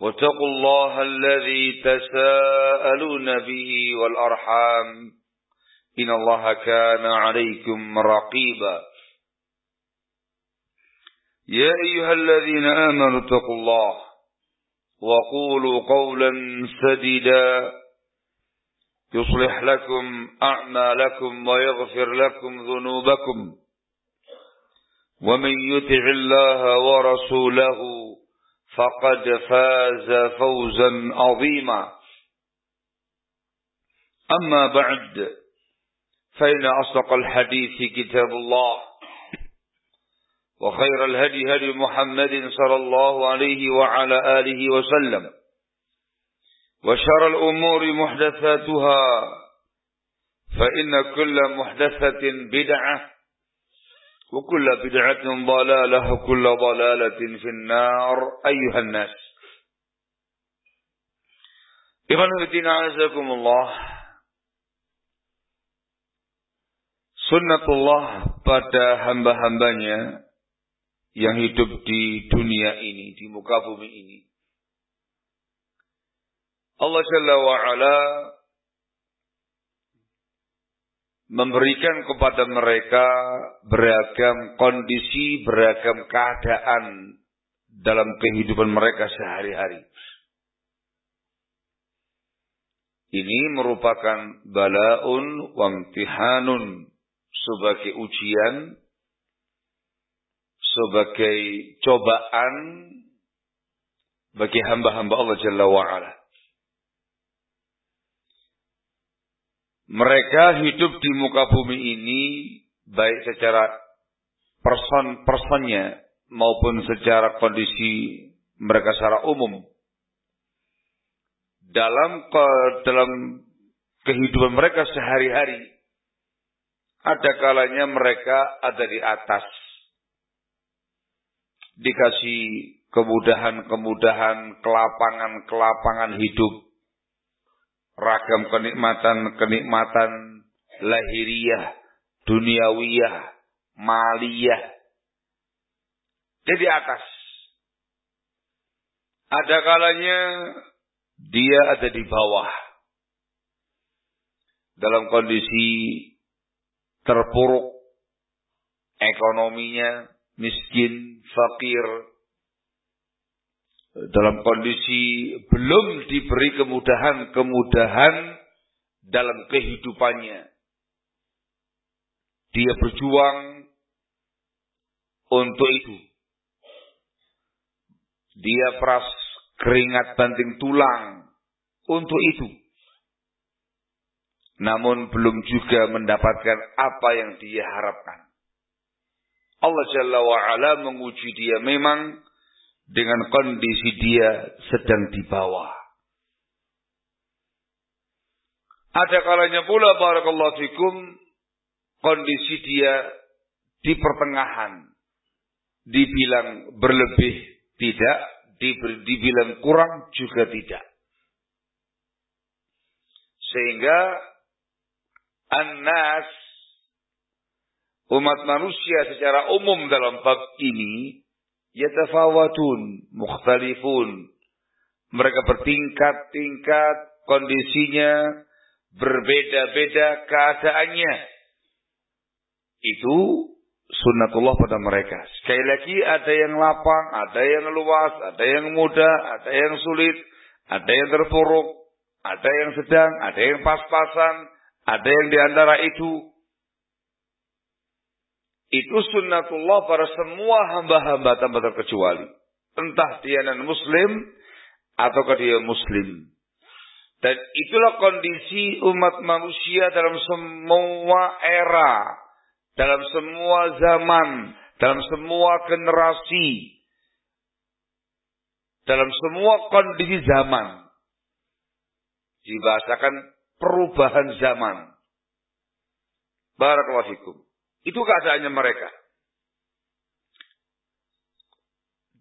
واتقوا الله الذي تساءلون به والأرحام إن الله كان عليكم رقيبا. يا أيها الذين آمنوا اتقوا الله وقولوا قولا سديدا. يصلح لكم أعمالكم ويغفر لكم ذنوبكم. ومن يطع الله ورسوله فقد فاز فوزا عظيما. أما بعد فإن أصدق الحديث كتاب الله وخير الهدي هدي محمد صلى الله عليه وعلى آله وسلم وشر الأمور محدثاتها فإن كل محدثة بدعة وكل بدعة ضلالة وكل ضلالة في النار أيها الناس إخوان الدين أعزكم الله Sunnatullah pada hamba-hambanya yang hidup di dunia ini, di muka bumi ini. Allah Jalla wa'ala memberikan kepada mereka beragam kondisi, beragam keadaan dalam kehidupan mereka sehari-hari. Ini merupakan balaun wamtihanun sebagai ujian, sebagai cobaan bagi hamba-hamba Allah Jalla wa'ala. Mereka hidup di muka bumi ini baik secara person-personnya maupun secara kondisi mereka secara umum. Dalam ke, dalam kehidupan mereka sehari-hari ada kalanya mereka ada di atas. Dikasih kemudahan-kemudahan, kelapangan-kelapangan hidup ragam kenikmatan-kenikmatan lahiriah, duniawiyah, maliyah. Jadi atas. Ada kalanya dia ada di bawah. Dalam kondisi terpuruk ekonominya, miskin, fakir, dalam kondisi belum diberi kemudahan-kemudahan dalam kehidupannya. Dia berjuang untuk itu. Dia peras keringat banting tulang untuk itu. Namun belum juga mendapatkan apa yang dia harapkan. Allah Jalla wa'ala menguji dia memang dengan kondisi dia sedang di bawah. Ada kalanya pula barakallahu fikum kondisi dia di pertengahan. Dibilang berlebih tidak, dibilang kurang juga tidak. Sehingga An-Nas umat manusia secara umum dalam bab ini yatafawatun, mukhtalifun. Mereka bertingkat-tingkat kondisinya berbeda-beda keadaannya. Itu sunnatullah pada mereka. Sekali lagi ada yang lapang, ada yang luas, ada yang mudah, ada yang sulit, ada yang terpuruk, ada yang sedang, ada yang pas-pasan, ada yang di antara itu. Itu sunnatullah pada semua hamba-hamba tanpa terkecuali. Entah dia non muslim atau dia muslim. Dan itulah kondisi umat manusia dalam semua era, dalam semua zaman, dalam semua generasi, dalam semua kondisi zaman. Dibahasakan perubahan zaman. Barakallahu. Itu keadaannya mereka.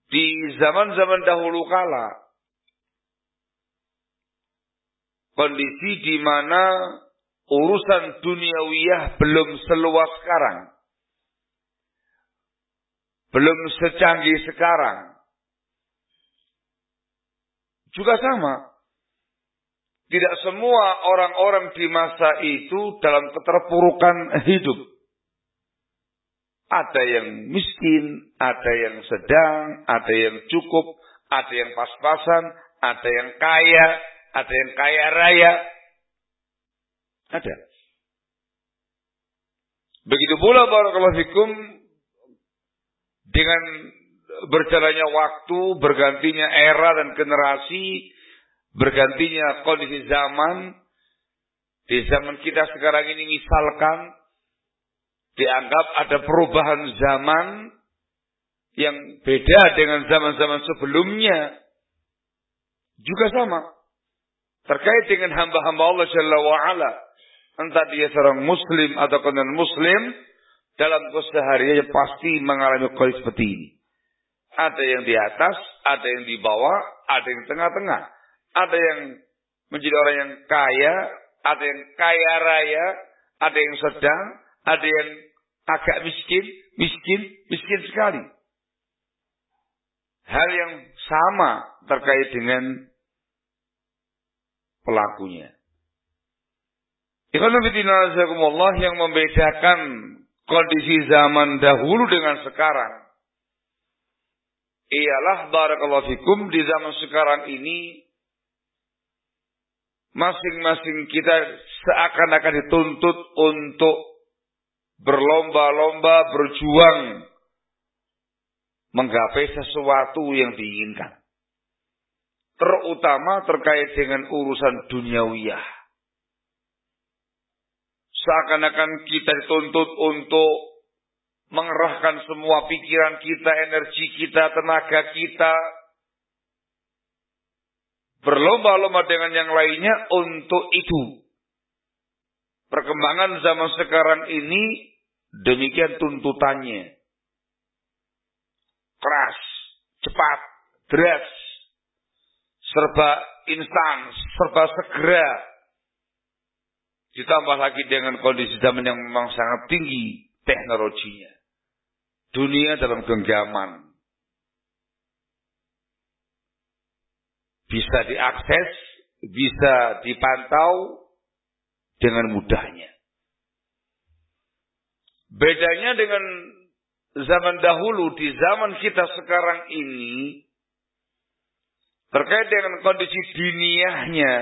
Di zaman-zaman dahulu kala, kondisi di mana urusan duniawiyah belum seluas sekarang. Belum secanggih sekarang. Juga sama. Tidak semua orang-orang di masa itu dalam keterpurukan hidup. Ada yang miskin, ada yang sedang, ada yang cukup, ada yang pas-pasan, ada yang kaya, ada yang kaya raya. Ada. Begitu pula barakallahu fikum dengan berjalannya waktu, bergantinya era dan generasi, bergantinya kondisi zaman, di zaman kita sekarang ini misalkan, dianggap ada perubahan zaman yang beda dengan zaman-zaman sebelumnya. Juga sama. Terkait dengan hamba-hamba Allah Jalla wa'ala. Entah dia seorang muslim atau non muslim. Dalam kesehariannya pasti mengalami kondisi seperti ini. Ada yang di atas, ada yang di bawah, ada yang tengah-tengah. Ada yang menjadi orang yang kaya, ada yang kaya raya, ada yang sedang, ada yang agak miskin, miskin, miskin sekali. Hal yang sama terkait dengan pelakunya. Allah yang membedakan kondisi zaman dahulu dengan sekarang. Ialah barakallahu fikum di zaman sekarang ini masing-masing kita seakan-akan dituntut untuk berlomba-lomba berjuang menggapai sesuatu yang diinginkan terutama terkait dengan urusan duniawiyah. Seakan-akan kita dituntut untuk mengerahkan semua pikiran kita, energi kita, tenaga kita, berlomba-lomba dengan yang lainnya untuk itu. Perkembangan zaman sekarang ini demikian tuntutannya. Keras, cepat, deras, serba instan, serba segera. Ditambah lagi dengan kondisi zaman yang memang sangat tinggi teknologinya. Dunia dalam genggaman. Bisa diakses, bisa dipantau dengan mudahnya. Bedanya dengan zaman dahulu, di zaman kita sekarang ini, terkait dengan kondisi dunianya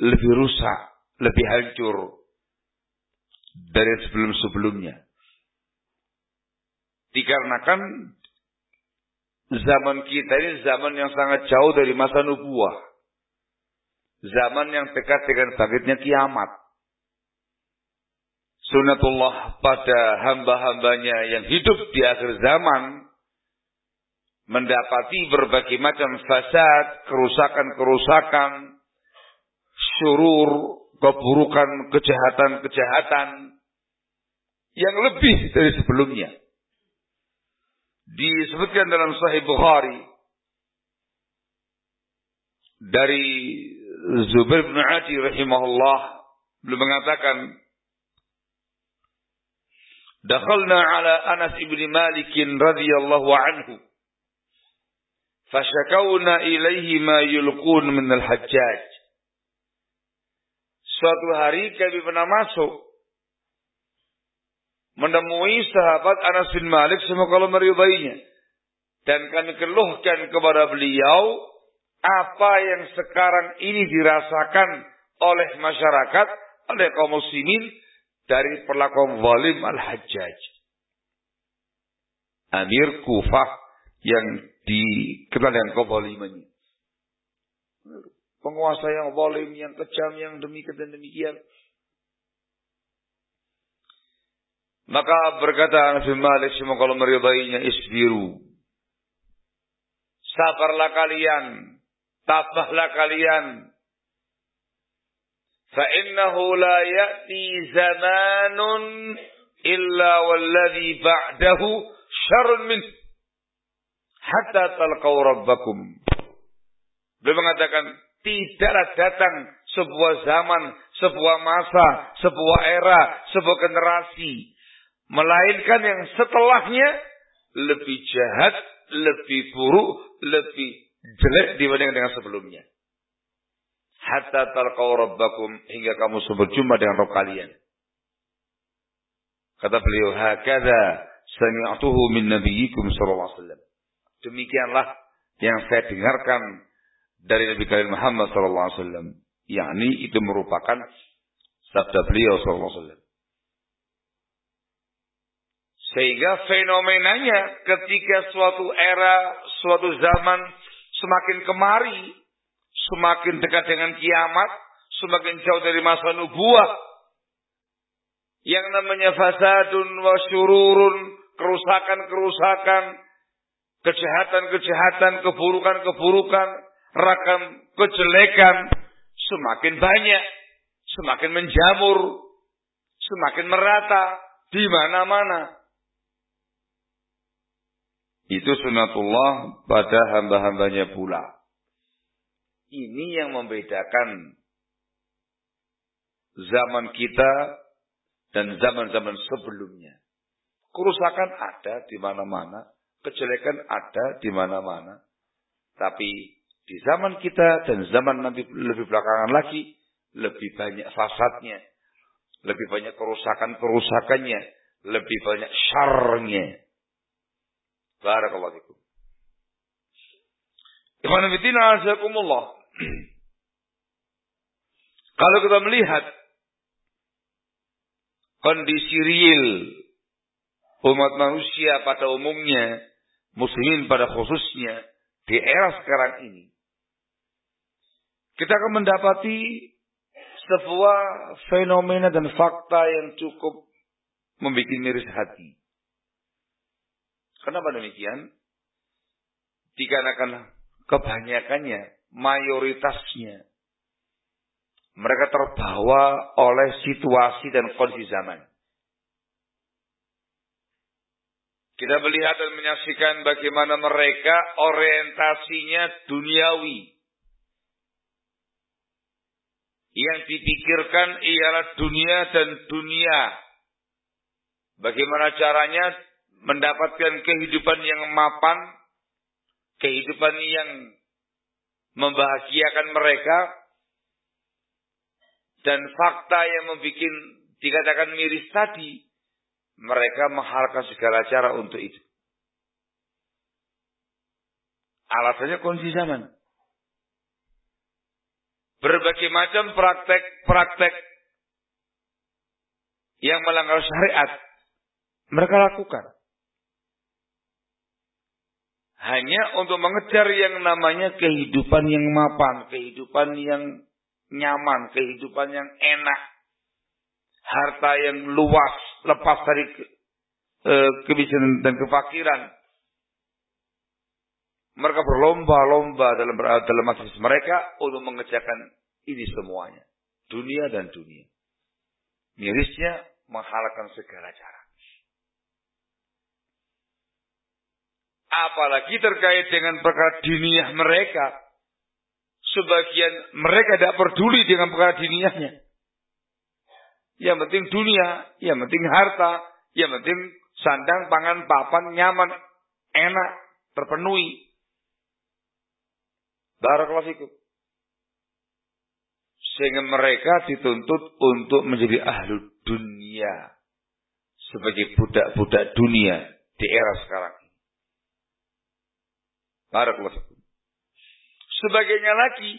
lebih rusak, lebih hancur dari sebelum-sebelumnya. Dikarenakan zaman kita ini zaman yang sangat jauh dari masa nubuah. Zaman yang dekat dengan bangkitnya kiamat. Sunatullah pada hamba-hambanya yang hidup di akhir zaman mendapati berbagai macam fasad, kerusakan-kerusakan, syurur, keburukan, kejahatan-kejahatan yang lebih dari sebelumnya. Disebutkan dalam Sahih Bukhari dari Zubair bin Adi rahimahullah beliau mengatakan Dakhalna ala Anas ibn Malik radhiyallahu anhu fashakawna ilaihi ma yulqun min al-hajjaj. Suatu hari kami pernah masuk menemui sahabat Anas bin Malik semoga Allah meridainya. Dan kami keluhkan kepada beliau apa yang sekarang ini dirasakan oleh masyarakat, oleh kaum muslimin dari perlakuan zalim Al-Hajjaj. Amir Kufah yang dikenal dengan kezalimannya. Penguasa yang zalim, yang kejam, yang demikian dan demikian. Maka berkata Anas bin Malik semoga Allah meridainya isbiru. Sabarlah kalian, tabahlah kalian. Fa'innahu la ya'ti zamanun illa walladhi ba'dahu syarun min. Hatta talqaw rabbakum. Beliau mengatakan, tidaklah datang sebuah zaman, sebuah masa, sebuah era, sebuah generasi. Melainkan yang setelahnya lebih jahat, lebih buruk, lebih jelek dibandingkan dengan sebelumnya. Hatta talqau rabbakum hingga kamu berjumpa dengan Rabb kalian. Kata beliau, "Hakadha sami'tuhu min nabiyyikum sallallahu alaihi wasallam." Demikianlah yang saya dengarkan dari Nabi kalian Muhammad sallallahu alaihi wasallam, yakni itu merupakan sabda beliau sallallahu alaihi wasallam. Sehingga fenomenanya ketika suatu era, suatu zaman semakin kemari, semakin dekat dengan kiamat, semakin jauh dari masa nubuah. Yang namanya fasadun wa syururun, kerusakan-kerusakan, kejahatan-kejahatan, keburukan-keburukan, rakam kejelekan semakin banyak, semakin menjamur, semakin merata di mana-mana. Itu sunatullah pada hamba-hambanya pula. Ini yang membedakan zaman kita dan zaman-zaman sebelumnya. Kerusakan ada di mana-mana, kejelekan ada di mana-mana. Tapi di zaman kita dan zaman nanti lebih belakangan lagi, lebih banyak fasadnya, lebih banyak kerusakan-kerusakannya, lebih banyak syarnya. Barakallahu fikum. Ikhwan azakumullah. Kalau kita melihat kondisi real umat manusia pada umumnya, muslimin pada khususnya di era sekarang ini, kita akan mendapati sebuah fenomena dan fakta yang cukup membuat miris hati. Kenapa demikian? Dikarenakan kebanyakannya, mayoritasnya, mereka terbawa oleh situasi dan kondisi zaman. Kita melihat dan menyaksikan bagaimana mereka orientasinya duniawi. Yang dipikirkan ialah dunia dan dunia. Bagaimana caranya mendapatkan kehidupan yang mapan, kehidupan yang membahagiakan mereka, dan fakta yang membuat dikatakan miris tadi, mereka menghalalkan segala cara untuk itu. Alasannya kondisi zaman. Berbagai macam praktek-praktek yang melanggar syariat mereka lakukan hanya untuk mengejar yang namanya kehidupan yang mapan, kehidupan yang nyaman, kehidupan yang enak, harta yang luas, lepas dari e, kemiskinan dan kefakiran. Mereka berlomba-lomba dalam dalam majlis mereka untuk mengejarkan ini semuanya, dunia dan dunia. Mirisnya menghalalkan segala cara. Apalagi terkait dengan perkara diniyah mereka. Sebagian mereka tidak peduli dengan perkara dunianya. Yang penting dunia, yang penting harta, yang penting sandang, pangan, papan, nyaman, enak, terpenuhi. Barakallahu fikum. Sehingga mereka dituntut untuk menjadi ahlu dunia. Sebagai budak-budak dunia di era sekarang. Barakallahu fikum. Lagi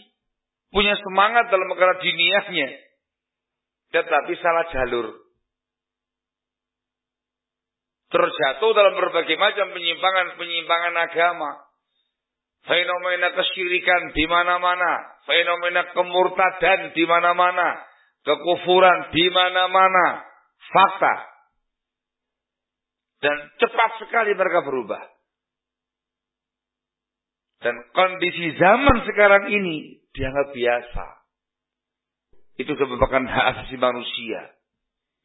punya semangat dalam perkara dunianya. Tetapi salah jalur. Terjatuh dalam berbagai macam penyimpangan-penyimpangan agama. Fenomena kesyirikan di mana-mana. Fenomena kemurtadan di mana-mana. Kekufuran di mana-mana. Fakta. Dan cepat sekali mereka berubah. Dan kondisi zaman sekarang ini dianggap biasa. Itu merupakan hak asasi manusia.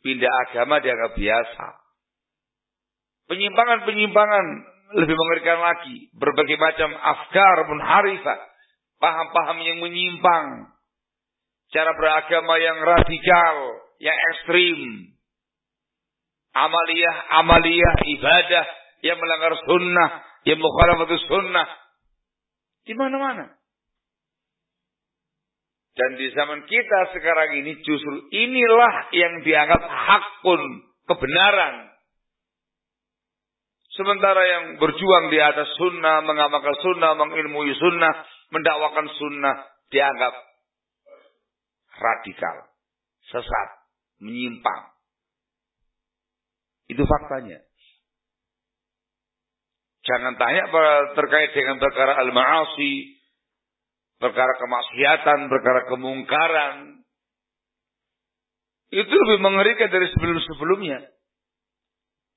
Pindah agama dianggap biasa. Penyimpangan-penyimpangan lebih mengerikan lagi. Berbagai macam afkar munharifah. Paham-paham yang menyimpang. Cara beragama yang radikal. Yang ekstrim. Amaliyah-amaliyah ibadah. Yang melanggar sunnah. Yang mukhalafatu sunnah. Di mana-mana. Dan di zaman kita sekarang ini justru inilah yang dianggap hakun, kebenaran. Sementara yang berjuang di atas sunnah, mengamalkan sunnah, mengilmui sunnah, mendakwakan sunnah, dianggap radikal, sesat, menyimpang. Itu faktanya. Jangan tanya terkait dengan perkara al-ma'asi, perkara kemaksiatan, perkara kemungkaran. Itu lebih mengerikan dari sebelum-sebelumnya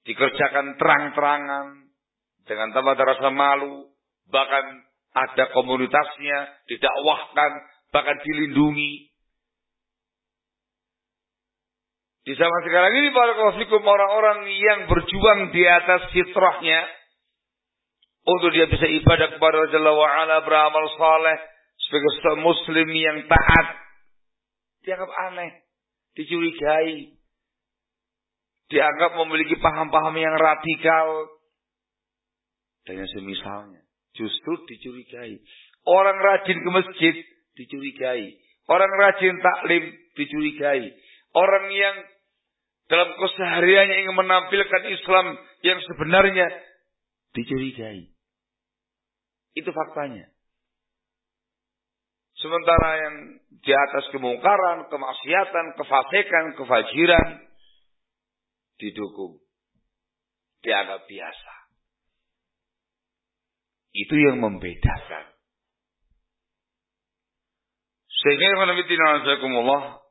dikerjakan terang-terangan dengan tanpa rasa malu, bahkan ada komunitasnya didakwahkan, bahkan dilindungi. Di zaman sekarang ini para orang-orang yang berjuang di atas fitrahnya untuk dia bisa ibadah kepada Allah wa'ala beramal saleh sebagai muslim yang taat dianggap aneh, dicurigai, dianggap memiliki paham-paham yang radikal dan yang semisalnya justru dicurigai. Orang rajin ke masjid dicurigai. Orang rajin taklim dicurigai. Orang yang dalam kesehariannya ingin menampilkan Islam yang sebenarnya dicurigai. Itu faktanya. Sementara yang di atas kemungkaran, kemaksiatan, kefasikan, kefajiran, didukung. Dianggap biasa. Itu yang membedakan. Sehingga Allah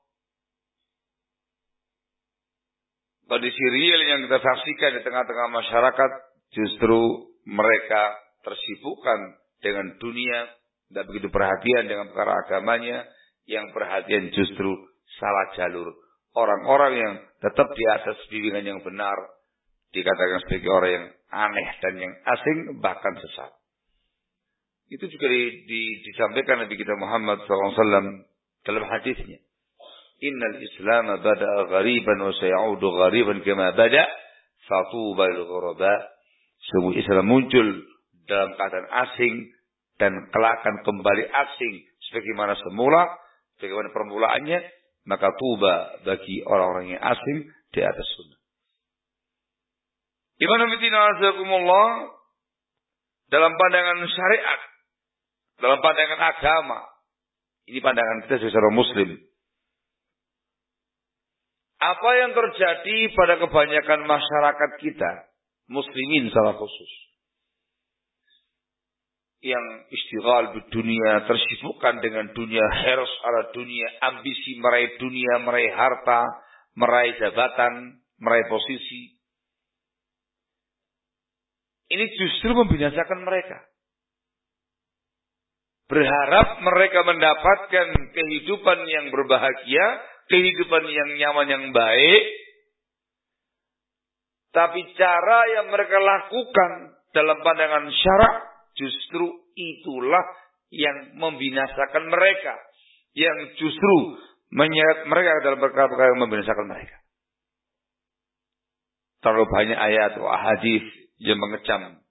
kondisi real yang kita saksikan di tengah-tengah masyarakat justru mereka tersibukkan dengan dunia tidak begitu perhatian dengan perkara agamanya yang perhatian justru salah jalur orang-orang yang tetap di atas bimbingan yang benar dikatakan sebagai orang yang aneh dan yang asing bahkan sesat. Itu juga di, di, disampaikan Nabi kita Muhammad SAW dalam hadisnya. Innal Islam bada ghariban wa sayaudu ghariban kama bada fatuba lil ghuraba. Sungguh Islam muncul dalam keadaan asing dan kelak akan kembali asing sebagaimana semula, bagaimana permulaannya maka tuba bagi orang-orang yang asing di atas sunnah. Ibn Azakumullah dalam pandangan syariat, dalam pandangan agama, ini pandangan kita secara muslim. Apa yang terjadi pada kebanyakan masyarakat kita, muslimin salah khusus yang istighal dunia, tersibukkan dengan dunia, heros ala dunia, ambisi meraih dunia, meraih harta, meraih jabatan, meraih posisi. Ini justru membinasakan mereka. Berharap mereka mendapatkan kehidupan yang berbahagia, kehidupan yang nyaman, yang baik. Tapi cara yang mereka lakukan dalam pandangan syarak Justru itulah yang membinasakan mereka. Yang justru menyeret mereka dalam perkara-perkara yang membinasakan mereka. Terlalu banyak ayat atau hadis yang mengecam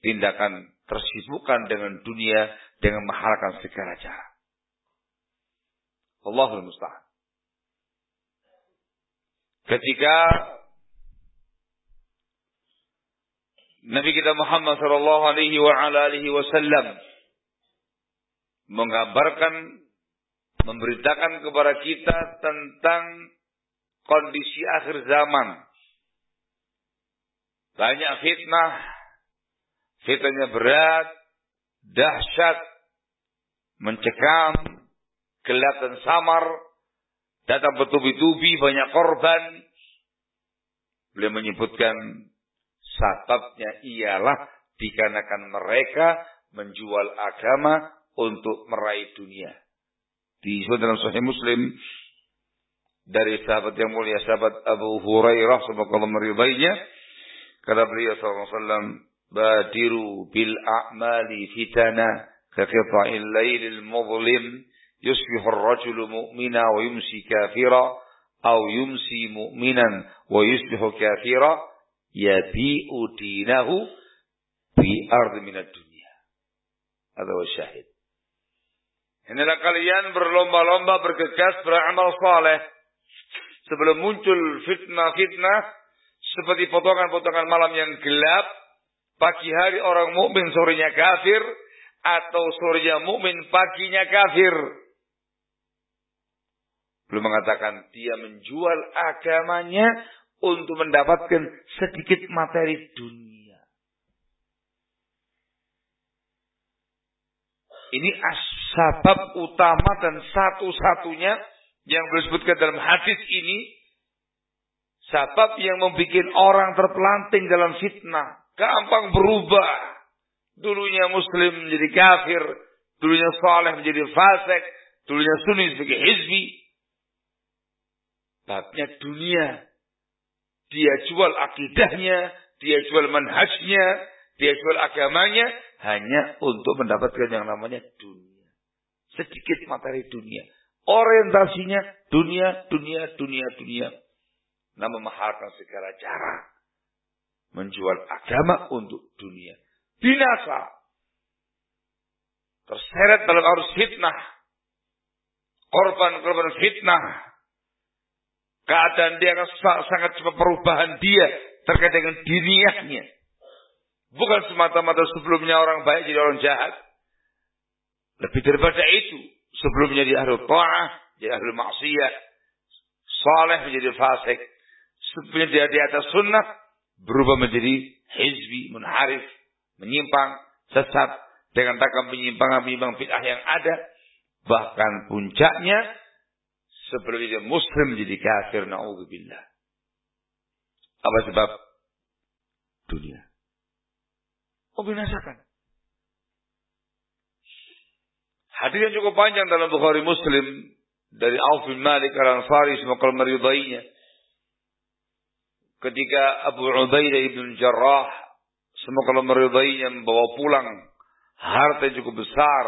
tindakan tersibukkan dengan dunia dengan menghalalkan segala cara. Allahul musta'an. Ketika Nabi kita Muhammad sallallahu alaihi wa ala alihi wasallam menggambarkan memberitakan kepada kita tentang kondisi akhir zaman. Banyak fitnah, fitnahnya berat, dahsyat, mencekam, dan samar, datang bertubi-tubi, banyak korban. Beliau menyebutkan sababnya ialah dikarenakan mereka menjual agama untuk meraih dunia. Disebut dalam Sahih Muslim dari sahabat yang mulia sahabat Abu Hurairah semoga Allah meridainya kata beliau SAW badiru bil a'mali fitana ka qita'il lailil muzlim يصبح الرجل مؤمنا ويمسي كافرا أو يمسي مؤمنا ويصبح كافرا yabi'u dinahu bi ardi minat dunia. Ada syahid. Inilah kalian berlomba-lomba bergegas beramal saleh sebelum muncul fitnah-fitnah seperti potongan-potongan malam yang gelap, pagi hari orang mukmin sorenya kafir atau sorenya mukmin paginya kafir. Belum mengatakan dia menjual agamanya untuk mendapatkan sedikit materi dunia. Ini sebab utama dan satu-satunya yang disebutkan dalam hadis ini. Sebab yang membuat orang terpelanting dalam fitnah. Gampang berubah. Dulunya muslim menjadi kafir. Dulunya saleh menjadi fasik. Dulunya sunni sebagai hizbi babnya dunia. Dia jual akidahnya, dia jual manhajnya, dia jual agamanya hanya untuk mendapatkan yang namanya dunia. Sedikit materi dunia. Orientasinya dunia, dunia, dunia, dunia. Namun memahalkan segala cara. Menjual agama untuk dunia. Binasa. Terseret dalam arus fitnah. Korban-korban fitnah Keadaan dia akan sangat cepat perubahan dia terkait dengan dirinya. Bukan semata-mata sebelumnya orang baik jadi orang jahat. Lebih daripada itu. Sebelumnya dia ahli ta'ah, jadi ahli maksiat. Saleh menjadi fasik. Sebelumnya dia di atas sunnah, berubah menjadi hizbi, munharif, menyimpang, sesat, dengan takkan penyimpangan-penyimpangan fitnah yang ada. Bahkan puncaknya sebelum dia muslim jadi kafir naudzubillah. Apa sebab? Dunia. Membinasakan. Hadis yang cukup panjang dalam Bukhari Muslim dari Auf bin Malik al-Ansari semoga meridainya. Ketika Abu Ubaidah ibn Jarrah semoga meridainya membawa pulang harta yang cukup besar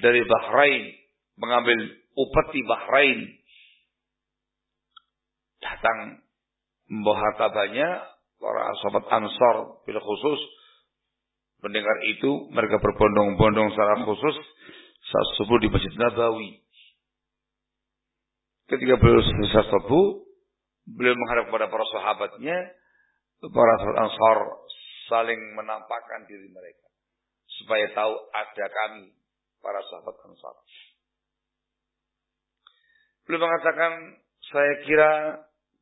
dari Bahrain mengambil upeti Bahrain datang membawa harta banyak, para sahabat Ansor bila khusus mendengar itu mereka berbondong-bondong secara khusus saat subuh di Masjid Nabawi. Ketika beliau selesai subuh, beliau menghadap kepada para sahabatnya, para sahabat Ansor saling menampakkan diri mereka supaya tahu ada kami para sahabat Ansor. Beliau mengatakan, saya kira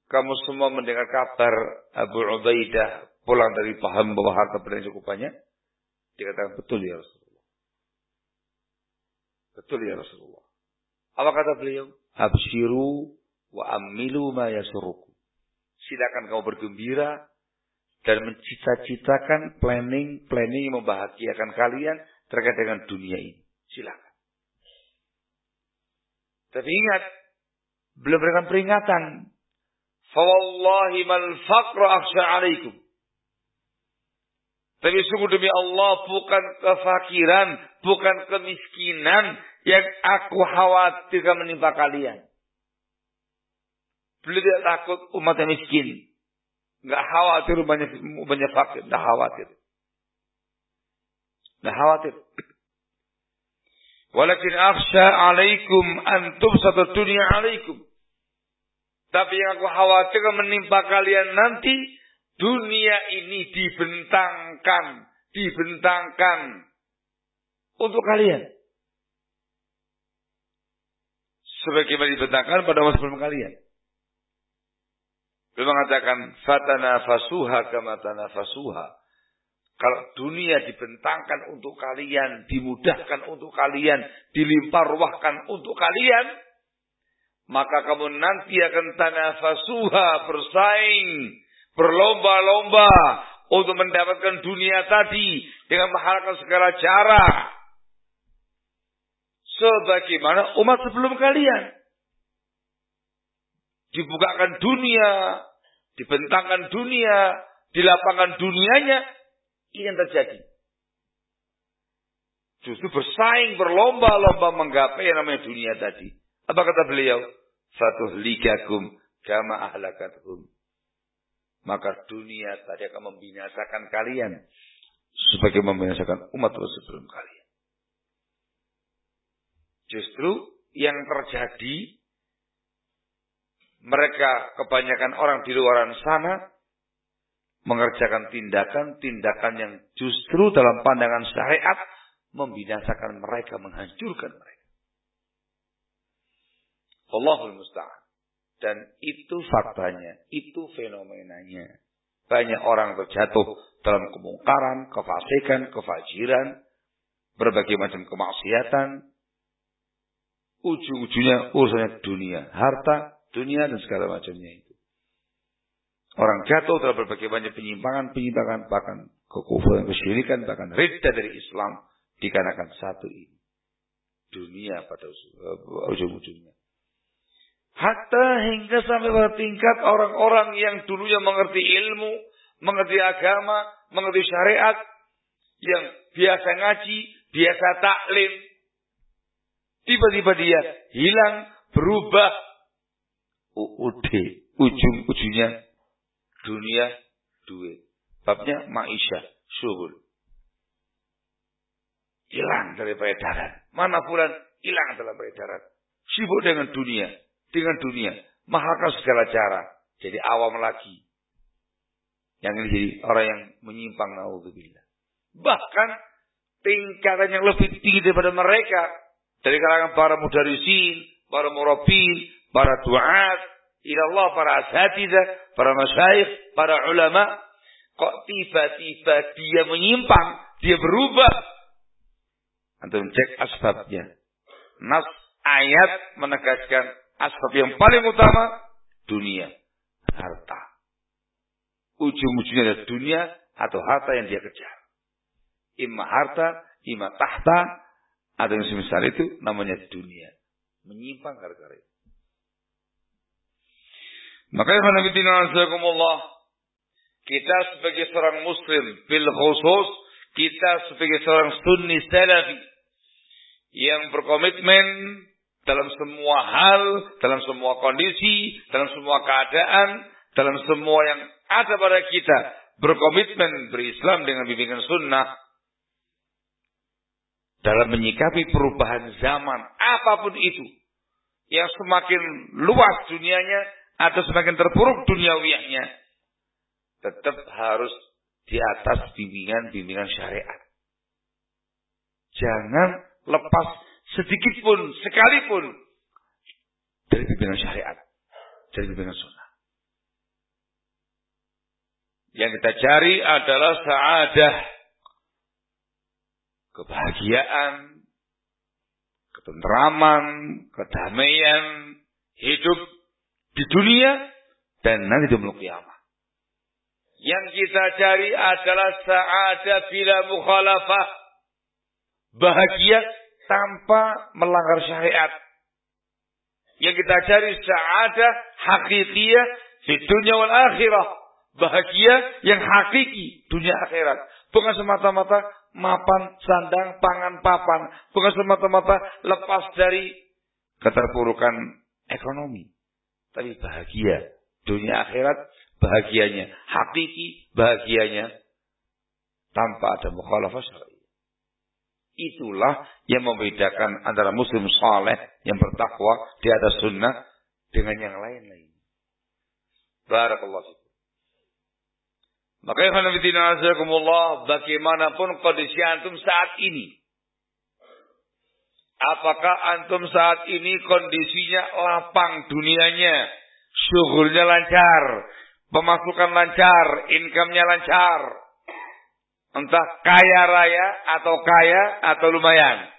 kamu semua mendengar kabar Abu Ubaidah pulang dari paham bahwa harta benda cukup banyak? Dikatakan betul ya Rasulullah. Betul ya Rasulullah. Apa kata beliau? Abshiru wa amilu ma yasuruku. Silakan kamu bergembira dan mencita-citakan planning-planning yang membahagiakan kalian terkait dengan dunia ini. Silakan. Tapi ingat, belum berikan peringatan Fawallahi mal faqra akhsha alaikum. Tapi sungguh demi Allah bukan kefakiran, bukan kemiskinan yang aku khawatirkan menimpa kalian. Beliau tidak takut umatnya miskin. Enggak khawatir banyak banyak fakir, enggak khawatir. Enggak khawatir. Walakin akhsha alaikum antum satu dunia alaikum. Tapi yang aku khawatir menimpa kalian nanti dunia ini dibentangkan, dibentangkan untuk kalian. Sebagaimana dibentangkan pada masa sebelum kalian. Beliau mengatakan fatana fasuha kama fasuha. Kalau dunia dibentangkan untuk kalian, dimudahkan untuk kalian, dilimpah ruahkan untuk kalian, maka kamu nanti akan tanafasuha bersaing, berlomba-lomba untuk mendapatkan dunia tadi dengan menghalalkan segala cara. Sebagaimana umat sebelum kalian. Dibukakan dunia, dibentangkan dunia, dilapangkan dunianya, ini yang terjadi. Justru bersaing, berlomba-lomba menggapai yang namanya dunia tadi. Apa kata beliau? Fatuh likakum kama ahlakathum. Maka dunia tadi akan membinasakan kalian. Sebagai membinasakan umat sebelum kalian. Justru yang terjadi mereka kebanyakan orang di luar sana mengerjakan tindakan-tindakan yang justru dalam pandangan syariat membinasakan mereka, menghancurkan mereka. Allahul musta'an. Dan itu faktanya, itu fenomenanya. Banyak orang terjatuh dalam kemungkaran, kefasikan, kefajiran, berbagai macam kemaksiatan. Ujung-ujungnya urusannya dunia, harta, dunia dan segala macamnya itu. Orang jatuh dalam berbagai banyak penyimpangan, penyimpangan, bahkan kekufuran, kesyirikan, bahkan ridha dari Islam dikarenakan satu ini. Dunia pada ujung-ujungnya. Hatta hingga sampai pada tingkat orang-orang yang dulunya mengerti ilmu, mengerti agama, mengerti syariat, yang biasa ngaji, biasa taklim. Tiba-tiba dia hilang, berubah. UUD, ujung-ujungnya dunia duit. Babnya maisha, syuhul. Hilang dari peredaran. Mana bulan hilang dalam peredaran. Sibuk dengan dunia. Dengan dunia. Mahalkan segala cara. Jadi awam lagi. Yang ini jadi orang yang menyimpang. Bahkan tingkatan yang lebih tinggi daripada mereka. Dari kalangan para mudarisin, para murabil, para duat, ila Allah para asatidah, para masyayikh, para ulama, kok tiba-tiba dia menyimpang, dia berubah. Antum cek asbabnya. Nas ayat menegaskan asbab yang paling utama dunia, harta. Ujung-ujungnya adalah dunia atau harta yang dia kejar. Ima harta, ima tahta, atau yang semisal itu namanya dunia. Menyimpang gara-gara itu. Makanya Allah kita sebagai seorang muslim bil khusus kita sebagai seorang sunni salafi yang berkomitmen dalam semua hal, dalam semua kondisi, dalam semua keadaan, dalam semua yang ada pada kita berkomitmen berislam dengan bimbingan sunnah dalam menyikapi perubahan zaman apa pun itu yang semakin luas dunianya atau semakin terpuruk duniawinya, tetap harus di atas bimbingan-bimbingan syariat. Jangan lepas sedikit pun, sekalipun. Dari bimbingan syariat, dari bimbingan sunnah. Yang kita cari adalah saadah, kebahagiaan, ketentraman, kedamaian, hidup di dunia. Dan nanti di kiamat. Yang kita cari adalah sa'adah bila mukhalafah. Bahagia tanpa melanggar syariat. Yang kita cari sa'adah hakikiyah di dunia wal akhirah. Bahagia yang hakiki dunia akhirat. Bukan semata-mata mapan, sandang, pangan, papan. Bukan semata-mata lepas dari keterpurukan ekonomi. Tapi bahagia. Dunia akhirat bahagianya. Hakiki bahagianya. Tanpa ada mukhalafah syar'i. Itulah yang membedakan antara muslim saleh yang bertakwa di atas sunnah dengan yang lain-lain. Barakallahu fikum. Maka ya bagaimanapun kondisi antum saat ini. Apakah antum saat ini kondisinya lapang dunianya, syukurnya lancar, pemasukan lancar, income-nya lancar. Entah kaya raya atau kaya atau lumayan.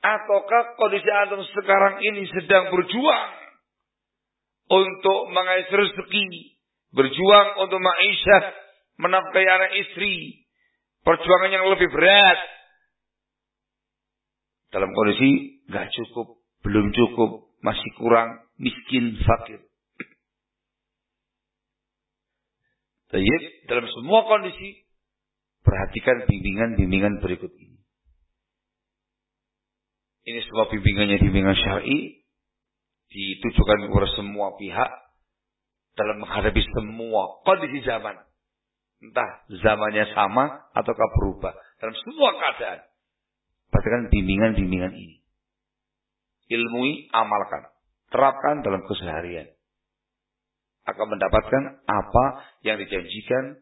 Ataukah kondisi antum sekarang ini sedang berjuang untuk mengais rezeki, berjuang untuk ma'isyah, menafkahi anak istri, perjuangan yang lebih berat. Dalam kondisi nggak cukup, belum cukup, masih kurang, miskin, fakir. Tapi dalam semua kondisi, perhatikan bimbingan-bimbingan berikut ini. Ini semua bimbingannya bimbingan syar'i ditujukan kepada semua pihak dalam menghadapi semua kondisi zaman. Entah zamannya sama ataukah berubah. Dalam semua keadaan. Perhatikan bimbingan-bimbingan ini. Ilmui, amalkan. Terapkan dalam keseharian. Akan mendapatkan apa yang dijanjikan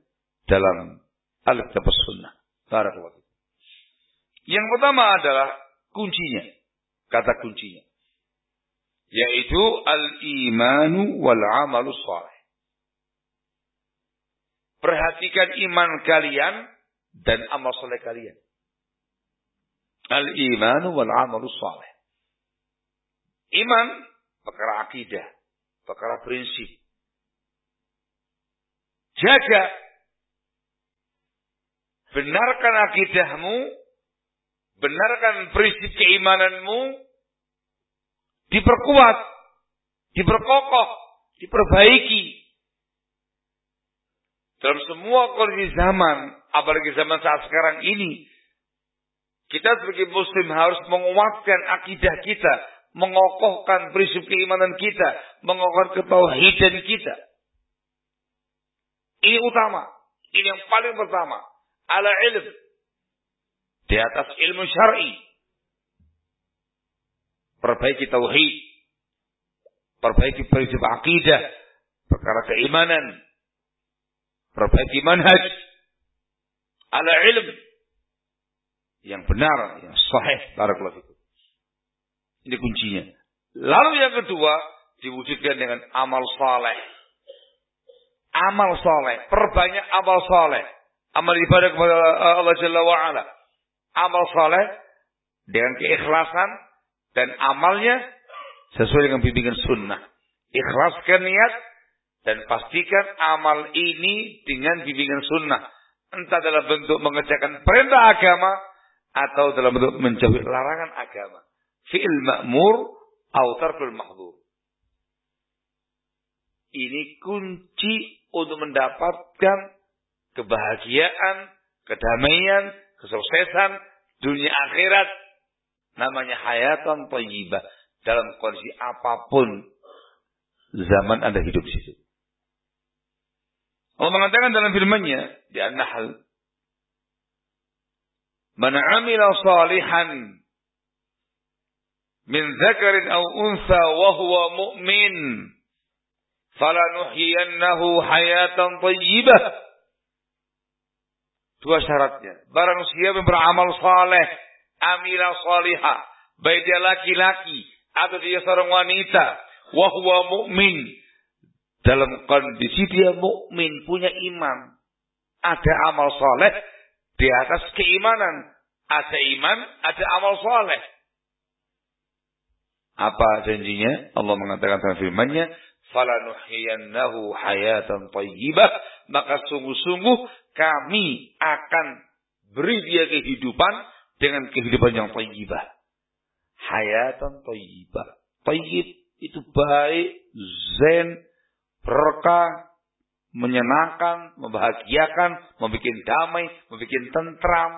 dalam Al-Kitab Sunnah. Yang pertama adalah kuncinya. Kata kuncinya yaitu al-imanu wal amalu saleh. Perhatikan iman kalian dan amal soleh kalian. Al-imanu wal amalu saleh. Iman perkara akidah, perkara prinsip. Jaga. Benarkan akidahmu, benarkan prinsip keimananmu, diperkuat, diperkokoh, diperbaiki. Dalam semua kondisi zaman, apalagi zaman saat sekarang ini, kita sebagai muslim harus menguatkan akidah kita, mengokohkan prinsip keimanan kita, mengokohkan ketauhidan kita. Ini utama. Ini yang paling pertama. Ala ilm. Di atas ilmu syar'i perbaiki tauhid, perbaiki prinsip akidah, perkara keimanan, perbaiki manhaj, ala ilm yang benar, yang sahih, barakallahu fikum. Ini kuncinya. Lalu yang kedua, diwujudkan dengan amal saleh. Amal saleh, perbanyak amal saleh. Amal ibadah kepada Allah Jalla wa'ala. Amal saleh dengan keikhlasan, dan amalnya sesuai dengan bimbingan sunnah. Ikhlaskan niat dan pastikan amal ini dengan bimbingan sunnah. Entah dalam bentuk mengerjakan perintah agama atau dalam bentuk menjauhi larangan agama. Fi'il ma'mur atau tarkul mahdur. Ini kunci untuk mendapatkan kebahagiaan, kedamaian, kesuksesan dunia akhirat Namanya hayatan thayyibah. Dalam kondisi apa pun zaman Anda hidup di situ. Allah mengatakan dalam firman-Nya di An-Nahl, "Man 'amila salihan min dzakarin aw untha wa huwa mu'min, falanuhyiyannahu hayatan thayyibah." Dua syaratnya. Barang siapa yang beramal saleh amila salihah. Baik dia laki-laki atau dia seorang wanita. Wahwa mu'min. Dalam kondisi dia mukmin punya iman. Ada amal soleh di atas keimanan. Ada iman, ada amal soleh. Apa janjinya? Allah mengatakan dalam firman-Nya, "Falanuhyiyannahu hayatan thayyibah." Maka sungguh-sungguh kami akan beri dia kehidupan dengan kehidupan yang tayyibah. Hayatan tayyibah. Tayyib itu baik, zen, berkah, menyenangkan, membahagiakan, membuat damai, membuat tentram.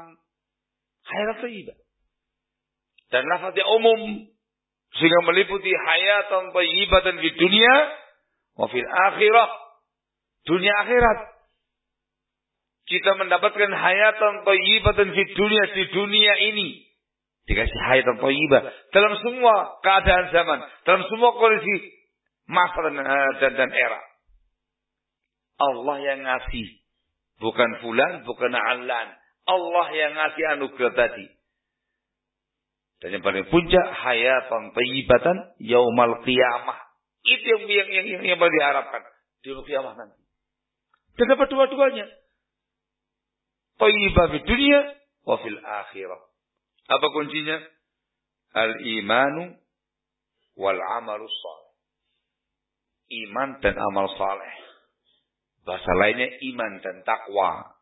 Hayat thayyibah. Dan lafaznya umum sehingga meliputi hayatan thayyibatan di dunia wa fil akhirah. Dunia akhirat. Kita mendapatkan hayatan thayyibatan di dunia di dunia ini. Dikasih hayatan thayyibah dalam semua keadaan zaman, dalam semua kondisi masa dan, eh, dan, dan era. Allah yang ngasih. Bukan fulan, bukan alan. Allah yang ngasih anugerah tadi. Dan yang paling puncak hayatan tayyibatan yaumal qiyamah. Itu yang yang yang, yang, yang diharapkan di kiamat nanti. Dan dapat dua-duanya. Tayyibah di dunia wa fil akhirah. Apa kuncinya? Al-imanu wal amalu salih. Iman dan amal saleh. Bahasa lainnya iman dan takwa.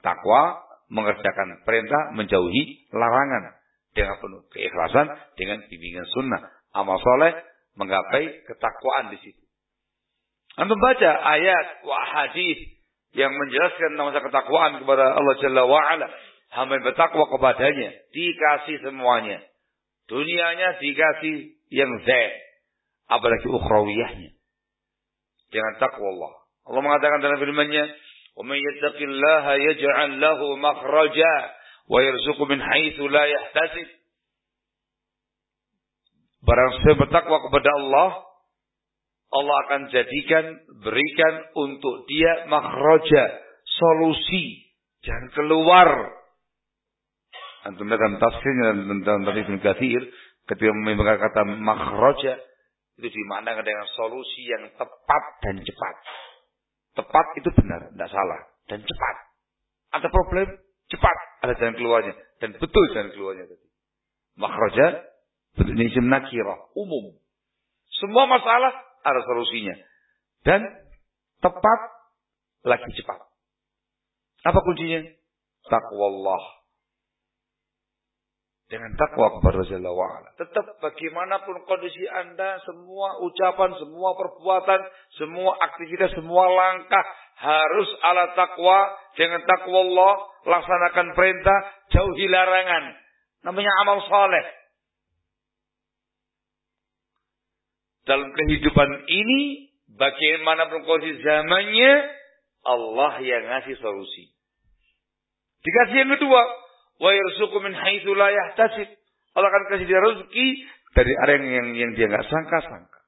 Takwa mengerjakan perintah, menjauhi larangan dengan penuh keikhlasan, dengan bimbingan sunnah. Amal soleh menggapai ketakwaan di situ. Anda baca ayat wa hadis yang menjelaskan masa ketakwaan kepada Allah Jalla wa ala. Hamba yang bertakwa kepadanya dikasih semuanya. Dunianya dikasih yang zain. Apalagi ukhrawiyahnya. Dengan takwa Allah. Allah mengatakan dalam firman-Nya, "Wa may yattaqillaha yaj'al lahu makhraja wa yarzuqhu min haitsu la yahtasib." Barang siapa bertakwa kepada Allah, Allah akan jadikan, berikan untuk dia makhraja, solusi, jalan keluar. Antum dalam tafsirnya dalam tafsir Ibn Kathir, ketika menggunakan kata makhraja, itu dimaknakan dengan solusi yang tepat dan cepat. Tepat itu benar, tidak salah. Dan cepat. Ada problem, cepat. Ada jalan keluarnya. Dan betul jalan keluarnya tadi. Makhraja, bentuknya isim nakirah, umum. Semua masalah ada solusinya. Dan tepat lagi cepat. Apa kuncinya? Takwa Allah dengan takwa kepada Jalla wa'ala. Tetap bagaimanapun kondisi Anda, semua ucapan, semua perbuatan, semua aktivitas, semua langkah harus ala takwa. Dengan takwa Allah, laksanakan perintah, jauhi larangan. Namanya amal soleh. Dalam kehidupan ini, bagaimanapun kondisi zamannya, Allah yang ngasih solusi. Dikasih yang kedua, wa yarzuqu min haitsu la yahtasib. Allah akan kasih dia rezeki dari arah yang yang, yang dia nggak sangka-sangka.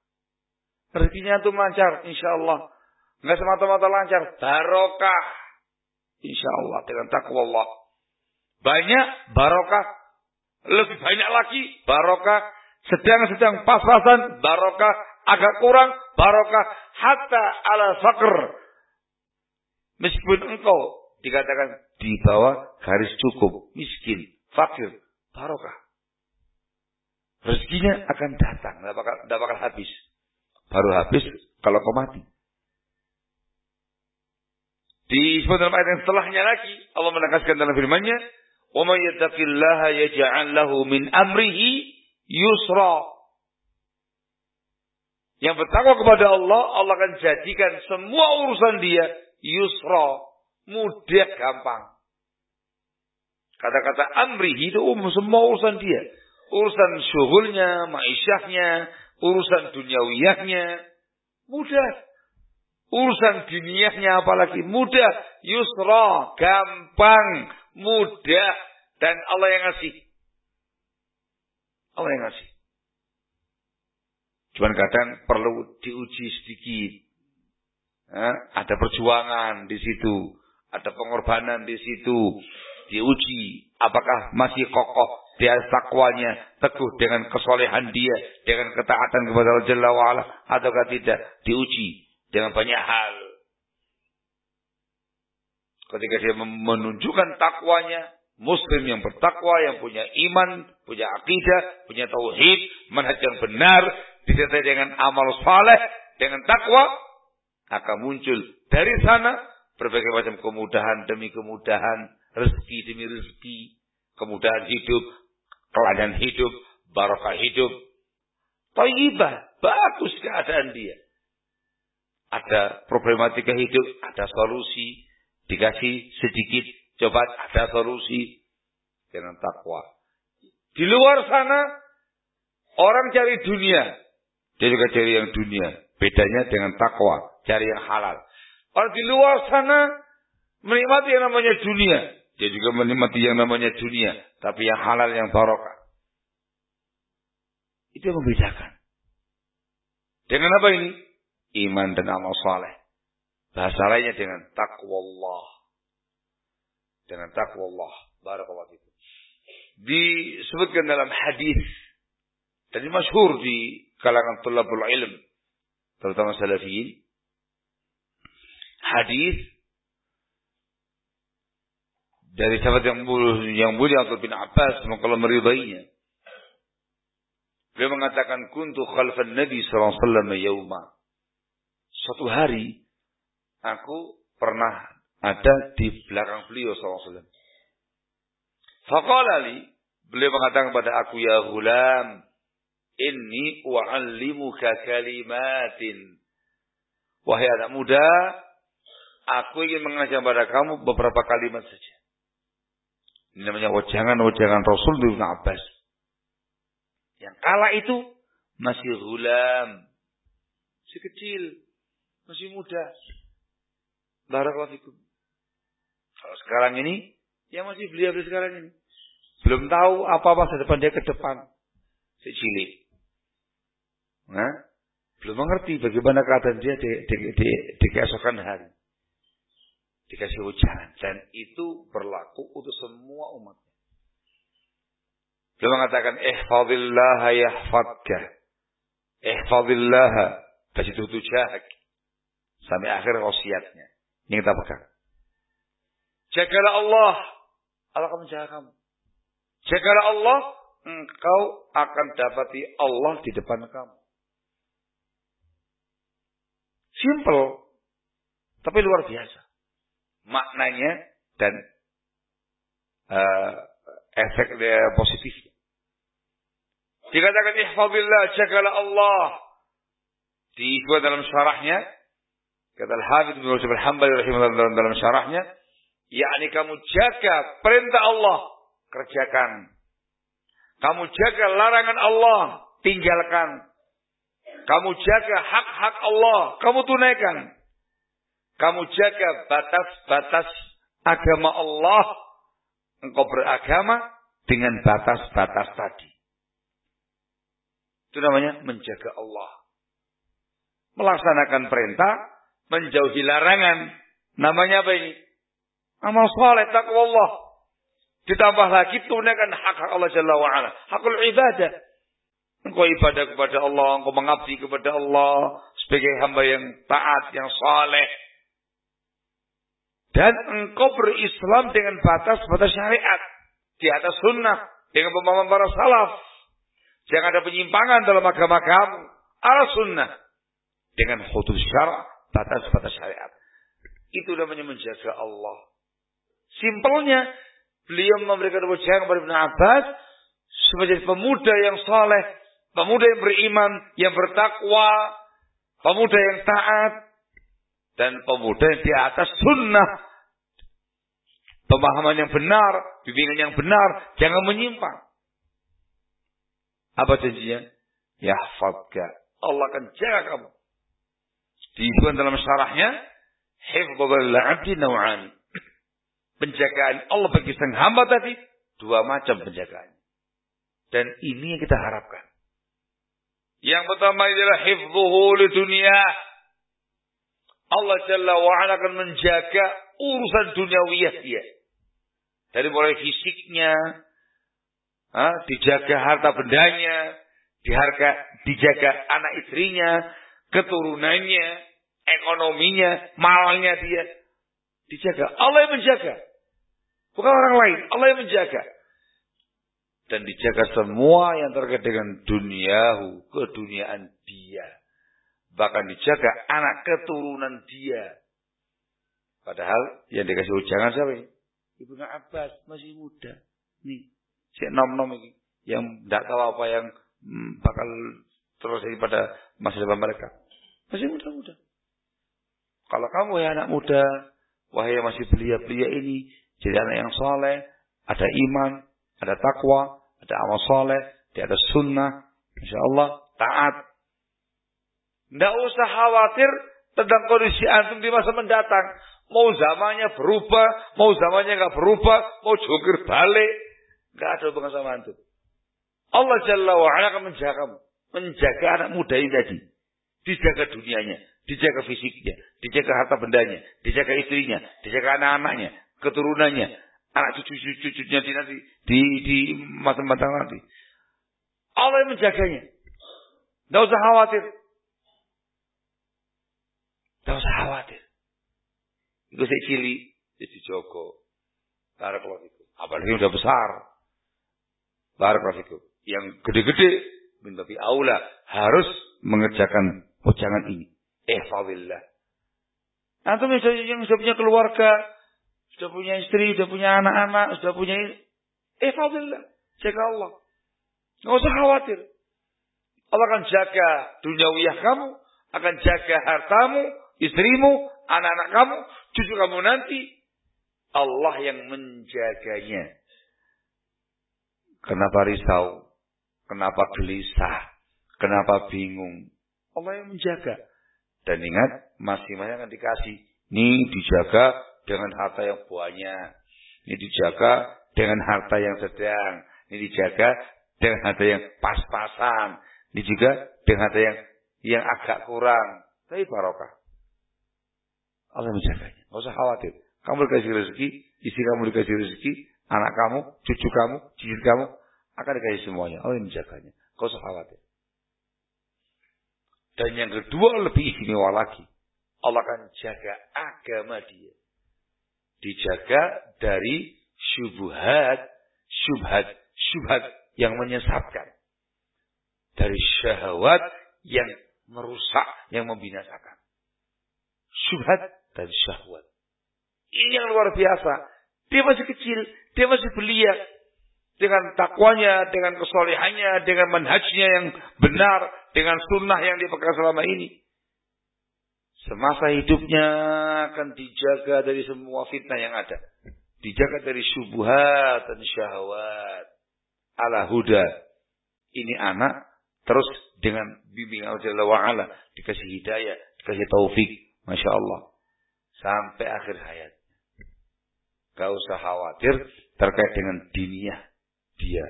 Rezekinya itu lancar, insya Allah. Nggak semata-mata lancar, barokah. Insya Allah dengan takwa Allah. Banyak barokah, lebih banyak lagi barokah. Sedang-sedang pas-pasan barokah, agak kurang barokah. Hatta ala fakr. Meskipun engkau dikatakan di bawah garis cukup, miskin, fakir, barokah. Rezekinya akan datang, tidak bakal, tidak bakal habis. Baru habis kalau kau mati. Di dalam ayat yang setelahnya lagi, Allah menegaskan dalam firman-Nya, "Wa may yattaqillaha yaj'al lahu min amrihi yusra." Yang bertakwa kepada Allah, Allah akan jadikan semua urusan dia yusra, mudah gampang. Kata-kata amri itu umum semua urusan dia. Urusan syuhulnya, maisyahnya, urusan duniawiyahnya. Mudah. Urusan dunianya apalagi mudah. Yusra, gampang, mudah. Dan Allah yang ngasih. Allah yang ngasih. Cuman kadang perlu diuji sedikit. ada perjuangan di situ. Ada pengorbanan di situ diuji apakah masih kokoh dia takwanya teguh dengan kesolehan dia dengan ketaatan kepada Allah Jalla wa'ala ataukah tidak diuji dengan banyak hal ketika dia menunjukkan takwanya muslim yang bertakwa yang punya iman punya akidah punya tauhid manhaj yang benar disertai dengan amal saleh dengan takwa akan muncul dari sana berbagai macam kemudahan demi kemudahan rezeki demi rezeki, kemudahan hidup, kelainan hidup, barokah hidup. Taibah, bagus keadaan dia. ada problematika hidup, ada solusi, dikasih sedikit, coba ada solusi dengan takwa. Di luar sana orang cari dunia, dia juga cari yang dunia. Bedanya dengan takwa, cari yang halal. Orang di luar sana menikmati yang namanya dunia, dia juga menikmati yang namanya dunia, tapi yang halal yang barokah. Itu yang membedakan. Dengan apa ini? Iman dan amal saleh. Bahasa lainnya dengan takwa Allah. Dengan takwa Allah. Barakallahu fikum. Disebutkan dalam hadis dan masyhur di kalangan tulabul ilm terutama salafiyin hadis dari sahabat yang mulia yang mulia Abdul bin Abbas semoga Allah meridainya Beliau mengatakan kuntu khalfan Nabi sallallahu alaihi wasallam yauma. Suatu hari aku pernah ada di belakang beliau wasallam. Faqala li, beliau mengatakan kepada aku ya gulam, inni u'allimuka kalimatin. Wahai anak muda, aku ingin mengajar kepada kamu beberapa kalimat saja. Ini namanya wajangan-wajangan Rasul Ibn Abbas. Yang kala itu masih gulam. Masih kecil. Masih muda. Barakallahu. Kalau sekarang ini, ya masih beliau sekarang ini. Belum tahu apa-apa masa depan dia ke depan. Si cilik. Nah, belum mengerti bagaimana keadaan dia di, di, di, di keesokan hari. Dikasih ujian. Dan itu berlaku untuk semua umat. Dia mengatakan ihfazillah yahfadka. Ihfazillah tajidu tujahak. Sampai akhir wasiatnya. Ini kita pegang. Jagalah Allah. Allah akan menjaga kamu. Jagalah Allah. Engkau akan dapati Allah di depan kamu. Simple. Tapi luar biasa. Maknanya dan uh, efek positifnya. Dikatakan ihfazillah jagalah Allah. Diikuti dalam syarahnya. Kata Al-Hafidh bin Rajab Al-Hambali rahimahullah dalam, dalam syarahnya. Yakni kamu jaga perintah Allah. Kerjakan. Kamu jaga larangan Allah. Tinggalkan. Kamu jaga hak-hak Allah. Kamu tunaikan. Kamu jaga batas-batas agama Allah. Engkau beragama dengan batas-batas tadi. Itu namanya menjaga Allah. Melaksanakan perintah, menjauhi larangan. Namanya apa ini? Amal soleh, takwa Allah. Ditambah lagi tunaikan hak-hak Allah Jalla wa'ala. Hakul ibadah. Engkau ibadah kepada Allah, engkau mengabdi kepada Allah sebagai hamba yang taat, yang saleh. Dan engkau berislam dengan batas-batas syariat. Di atas sunnah. Dengan pemahaman para salaf. Jangan ada penyimpangan dalam agama kamu. Ala sunnah. Dengan khutus syara, batas-batas syariat. Itu namanya menjaga Allah. Simpelnya, beliau memberikan ujian kepada Ibn Abbas sebagai pemuda yang saleh, pemuda yang beriman, yang bertakwa, pemuda yang taat, dan pemuda yang di atas sunnah. Pemahaman yang benar, bimbingan yang benar, jangan menyimpang. Apa janjinya? Yahfadka. Allah akan jaga kamu. Disebutkan dalam syarahnya, hifdzul abdi naw'an. Penjagaan Allah bagi sang hamba tadi dua macam penjagaan. Dan ini yang kita harapkan. Yang pertama adalah hifdzuhu li dunia. Allah Jalla wa'ala akan menjaga urusan duniawiyah dia. Dari mulai fisiknya, Ha? dijaga harta bendanya, diharga, dijaga anak istrinya, keturunannya, ekonominya, malnya dia. Dijaga. Allah yang menjaga. Bukan orang lain. Allah yang menjaga. Dan dijaga semua yang terkait dengan duniahu, keduniaan dia. Bahkan dijaga anak keturunan dia. Padahal yang dikasih ujangan siapa ini? Ibu Abbas masih muda. Nih, si nom-nom ini yang tidak tahu apa yang hmm, bakal terjadi pada masa depan mereka. Masih muda-muda. Kalau kamu ya anak muda, wahai yang masih belia-belia ini, jadi anak yang soleh, ada iman, ada takwa, ada amal soleh, ada sunnah, insya Allah taat. Tidak usah khawatir tentang kondisi antum di masa mendatang. Mau zamannya berubah, mau zamannya nggak berubah, mau jungkir balik, nggak ada hubungan sama antum. Allah Jalla wa'ala akan menjaga kamu. Menjaga anak muda ini tadi. Dijaga dunianya, dijaga fisiknya, dijaga harta bendanya, dijaga istrinya, dijaga anak-anaknya, keturunannya, anak cucu-cucunya di nanti di di masa-masa nanti. Allah yang menjaganya. Tidak usah khawatir. Tidak usah khawatir. Itu saya cili, jadi Joko. Barakallahu itu. Apalagi udah besar. Barakallahu Yang gede-gede, minta aula harus mengerjakan ujangan ini. Ihfadillah. Antum yang sudah punya keluarga, sudah punya istri, sudah punya anak-anak, sudah punya ihfadillah. Jaga Allah. Nggak usah khawatir. Allah akan jaga duniawiyah kamu, akan jaga hartamu, istrimu, anak-anak kamu, cucu kamu nanti. Allah yang menjaganya. Kenapa risau? Kenapa gelisah? Kenapa bingung? Allah yang menjaga. Dan ingat, masing-masing akan dikasih. Ini dijaga dengan harta yang banyak. Ini dijaga dengan harta yang sedang. Ini dijaga dengan harta yang pas-pasan. Ini juga dengan harta yang yang agak kurang. Tapi barokah. Allah menjaganya. Tidak usah khawatir. Kamu dikasih rezeki, istri kamu dikasih rezeki, anak kamu, cucu kamu, cicit kamu, akan dikasih semuanya. Allah menjaganya. Kau usah khawatir. Dan yang kedua lebih istimewa lagi. Allah akan jaga agama dia. Dijaga dari syubhat, syubhat, syubhat yang menyesatkan. Dari syahwat yang merusak, yang membinasakan. Syubhat dan syahwat. Ini yang luar biasa. Dia masih kecil, dia masih belia. Dengan takwanya, dengan kesolehannya, dengan manhajnya yang benar, dengan sunnah yang dipegang selama ini. Semasa hidupnya akan dijaga dari semua fitnah yang ada. Dijaga dari syubhat dan syahwat. Ala huda. Ini anak terus dengan bimbingan Allah Wa'ala. Dikasih hidayah, dikasih taufik. Masya Allah. Sampai akhir hayat. Gak usah khawatir terkait dengan diniyah dia.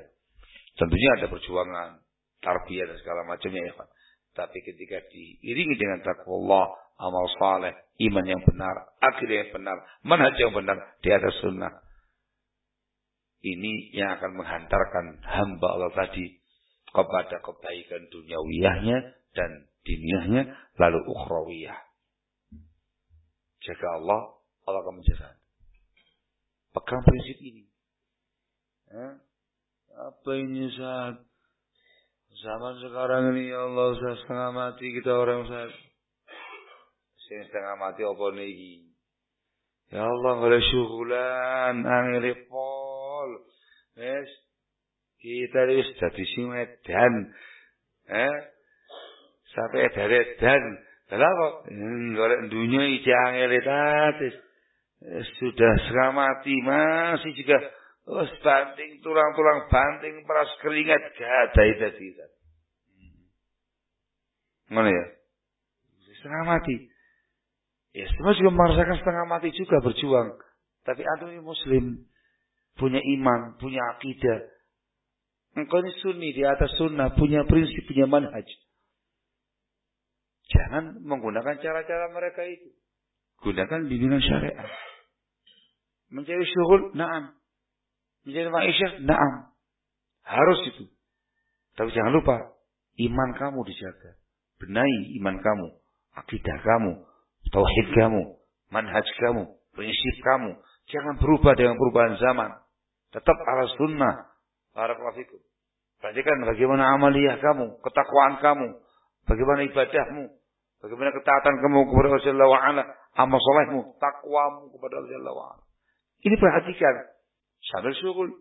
Tentunya ada perjuangan, tarbiyah dan segala macamnya ya Tapi ketika diiringi dengan takwa Allah, amal saleh, iman yang benar, akhir yang benar, manhaj yang benar di atas sunnah. Ini yang akan menghantarkan hamba Allah tadi kepada kebaikan duniawiyahnya dan diniyahnya lalu ukhrawiyah. Jaga Allah, Allah akan menjaga. Pegang prinsip ini. Eh? Apa ini saat zaman sekarang ini ya Allah saya setengah mati kita orang saya sing setengah mati apa niki ya Allah boleh syukuran angin pol Yes. Kita wis dadi sing edan. Eh? Sampai edan-edan. Lah kok golek dunya iki angel tatis. Sudah setengah mati masih juga wis banting tulang-tulang banting peras keringat gadai tadi. Mana ya? Setengah mati. Ya, semua juga merasakan setengah mati juga berjuang. Tapi antum ini muslim punya iman, punya akidah. Engkau ini sunni di atas sunnah, punya prinsip, punya manhaj. Jangan menggunakan cara-cara mereka itu. Gunakan bimbingan syariat. Mencari syuhul, naam. Mencari ma'isyah, naam. Harus itu. Tapi jangan lupa, iman kamu dijaga. Benahi iman kamu, akidah kamu, tauhid kamu, manhaj kamu, prinsip kamu. Jangan berubah dengan perubahan zaman. Tetap ala sunnah. Barakallahu fikum. Perhatikan bagaimana amaliyah kamu, ketakwaan kamu, bagaimana ibadahmu, bagaimana ketaatan kamu kepada Allah Wa'ala, amal solehmu, takwamu kepada Allah Wa'ala. Ini perhatikan. Sambil syukur.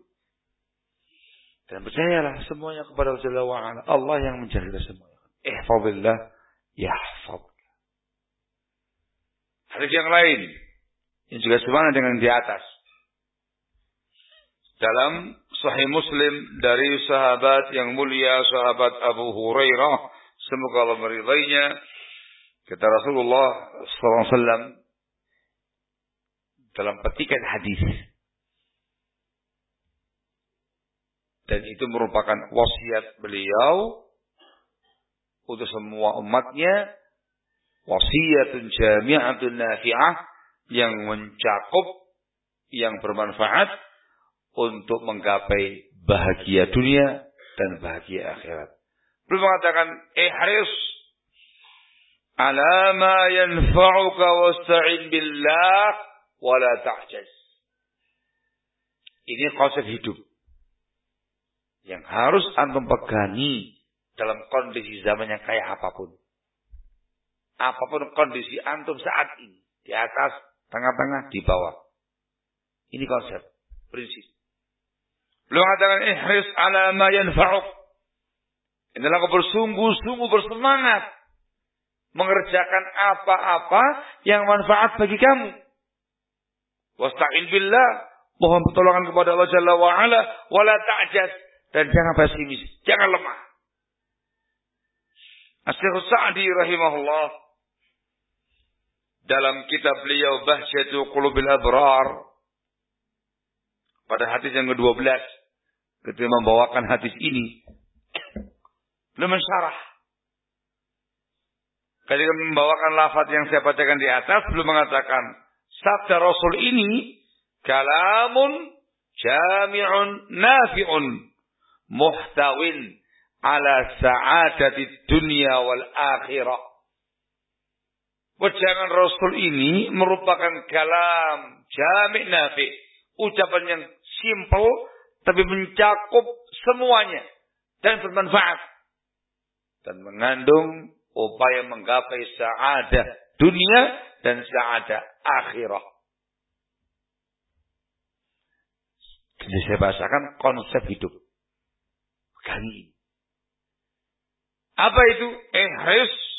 Dan percayalah semuanya kepada Allah Wa'ala. Allah yang menjaga kita semua. Yahfad. Hadis yang lain yang juga sebenarnya dengan di atas. Dalam Sahih Muslim dari sahabat yang mulia sahabat Abu Hurairah semoga Allah meridainya. Kata Rasulullah SAW dalam petikan hadis. Dan itu merupakan wasiat beliau untuk semua umatnya wasiatun jami'atun nafi'ah yang mencakup yang bermanfaat untuk menggapai bahagia dunia dan bahagia akhirat. Belum mengatakan ihris ala ma yanfa'uka wasta'in billah wala ta'jaz. Ini konsep hidup yang harus antum pegangi dalam kondisi zaman yang kayak apa pun. Apa pun kondisi antum saat ini, di atas, tengah-tengah, di bawah. Ini konsep, prinsip. Beliau mengatakan ihris ala ma yanfa'uk. Inilah kau bersungguh-sungguh bersemangat mengerjakan apa-apa yang manfaat bagi kamu. Wasta'in billah, mohon pertolongan kepada Allah Jalla wa ala, wala ta'jaz dan jangan pesimis, jangan lemah. Asyikh Sa'di rahimahullah dalam kitab beliau Bahsyatu Qulubil Abrar pada hadis yang ke-12 ketika membawakan hadis ini. Belum mensyarah. Ketika membawakan lafaz yang saya bacakan di atas belum mengatakan sabda Rasul ini kalamun jami'un nafi'un muhtawin ala sa'adati dunia wal akhirah Ucapan Rasul ini merupakan kalam jami' nafi. Ucapan yang simple tapi mencakup semuanya dan bermanfaat dan mengandung upaya menggapai saadah dunia dan saadah akhirah. Jadi saya bahasakan konsep hidup. Kali Apa itu? Ihris.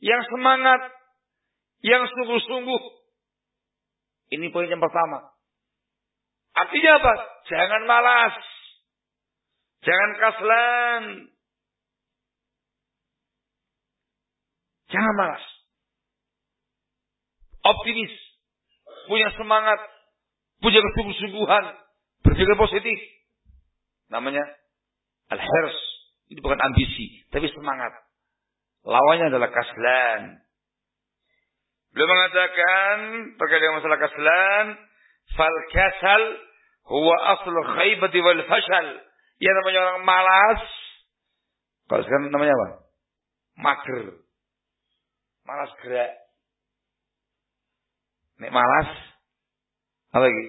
Yang semangat. Yang sungguh-sungguh. Ini poin yang pertama. Artinya apa? Jangan malas. Jangan kaslan. Jangan malas. Optimis. Punya semangat. Punya kesungguh-sungguhan. Berpikir positif. Namanya al-hirs. Ini bukan ambisi. Tapi semangat. Lawannya adalah kaslan. Beliau mengatakan terkait dengan masalah kaslan. Fal kasal huwa aslu khaybati wal fashal. Ya namanya orang malas. Kalau sekarang namanya apa? Mager. Malas gerak. Nek malas. Apa lagi?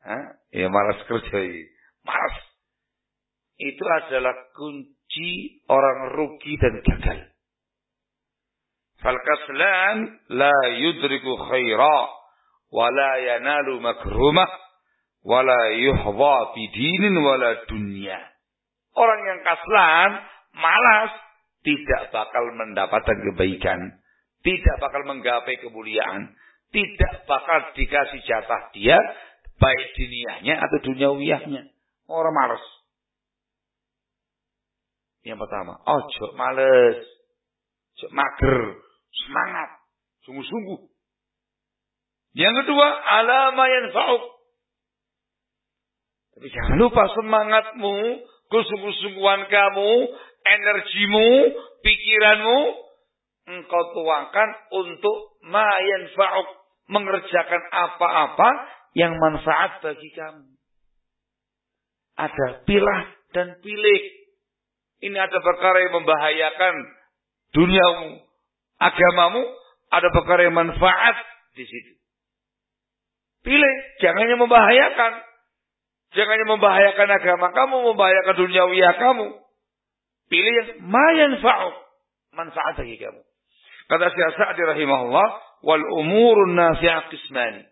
Hah? Ya malas kerja ini. Malas. Itu adalah kunci orang rugi dan gagal. Fal kaslan la yudriku khairah wala yanalu makrumah wala yuhwa fi dinin wala dunya. Orang yang kaslan, malas, tidak bakal mendapatkan kebaikan, tidak bakal menggapai kemuliaan, tidak bakal dikasih jatah dia baik dunianya atau duniawiyahnya. Orang malas. Yang pertama, ojo males, ojo mager, semangat, sungguh-sungguh. Yang kedua, alama yang fa'uk. Tapi jangan lupa semangatmu, kesungguh-sungguhan kamu, energimu, pikiranmu, engkau tuangkan untuk mayan fa'uk. Mengerjakan apa-apa yang manfaat bagi kamu. Ada pilah dan pilih. Ini ada perkara yang membahayakan duniamu, agamamu, ada perkara yang manfaat di situ. Pilih, jangan yang membahayakan. Jangan yang membahayakan agama kamu, membahayakan dunia wiyah kamu. Pilih yang mayan fa'u. Manfaat bagi kamu. Kata Syekh Sa'di rahimahullah, wal umurun nafi'ah qisman.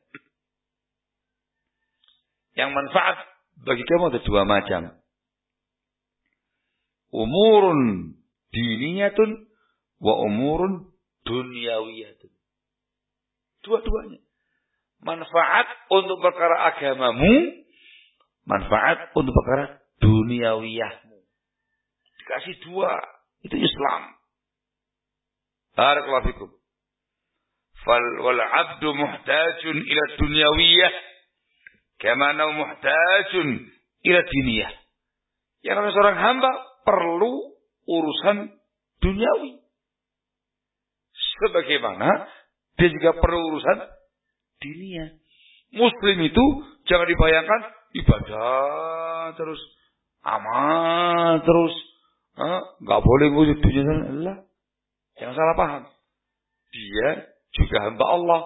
Yang manfaat bagi kamu ada dua macam. Umurun diniyatun wa umurun dunyawiyah. Dua-duanya. Manfaat untuk perkara agamamu, manfaat untuk perkara duniawiyahmu. Dikasih dua. Itu Islam. Barakallahu fikum. Fal wal abdu muhtajun ila dunyawiyah kama muhtajun ila diniyah. Yang namanya seorang hamba perlu urusan duniawi. Sebagaimana dia juga perlu urusan dunia. Muslim itu jangan dibayangkan ibadah terus aman terus nggak boleh wujud dunia Allah Jangan salah paham. Dia juga hamba Allah.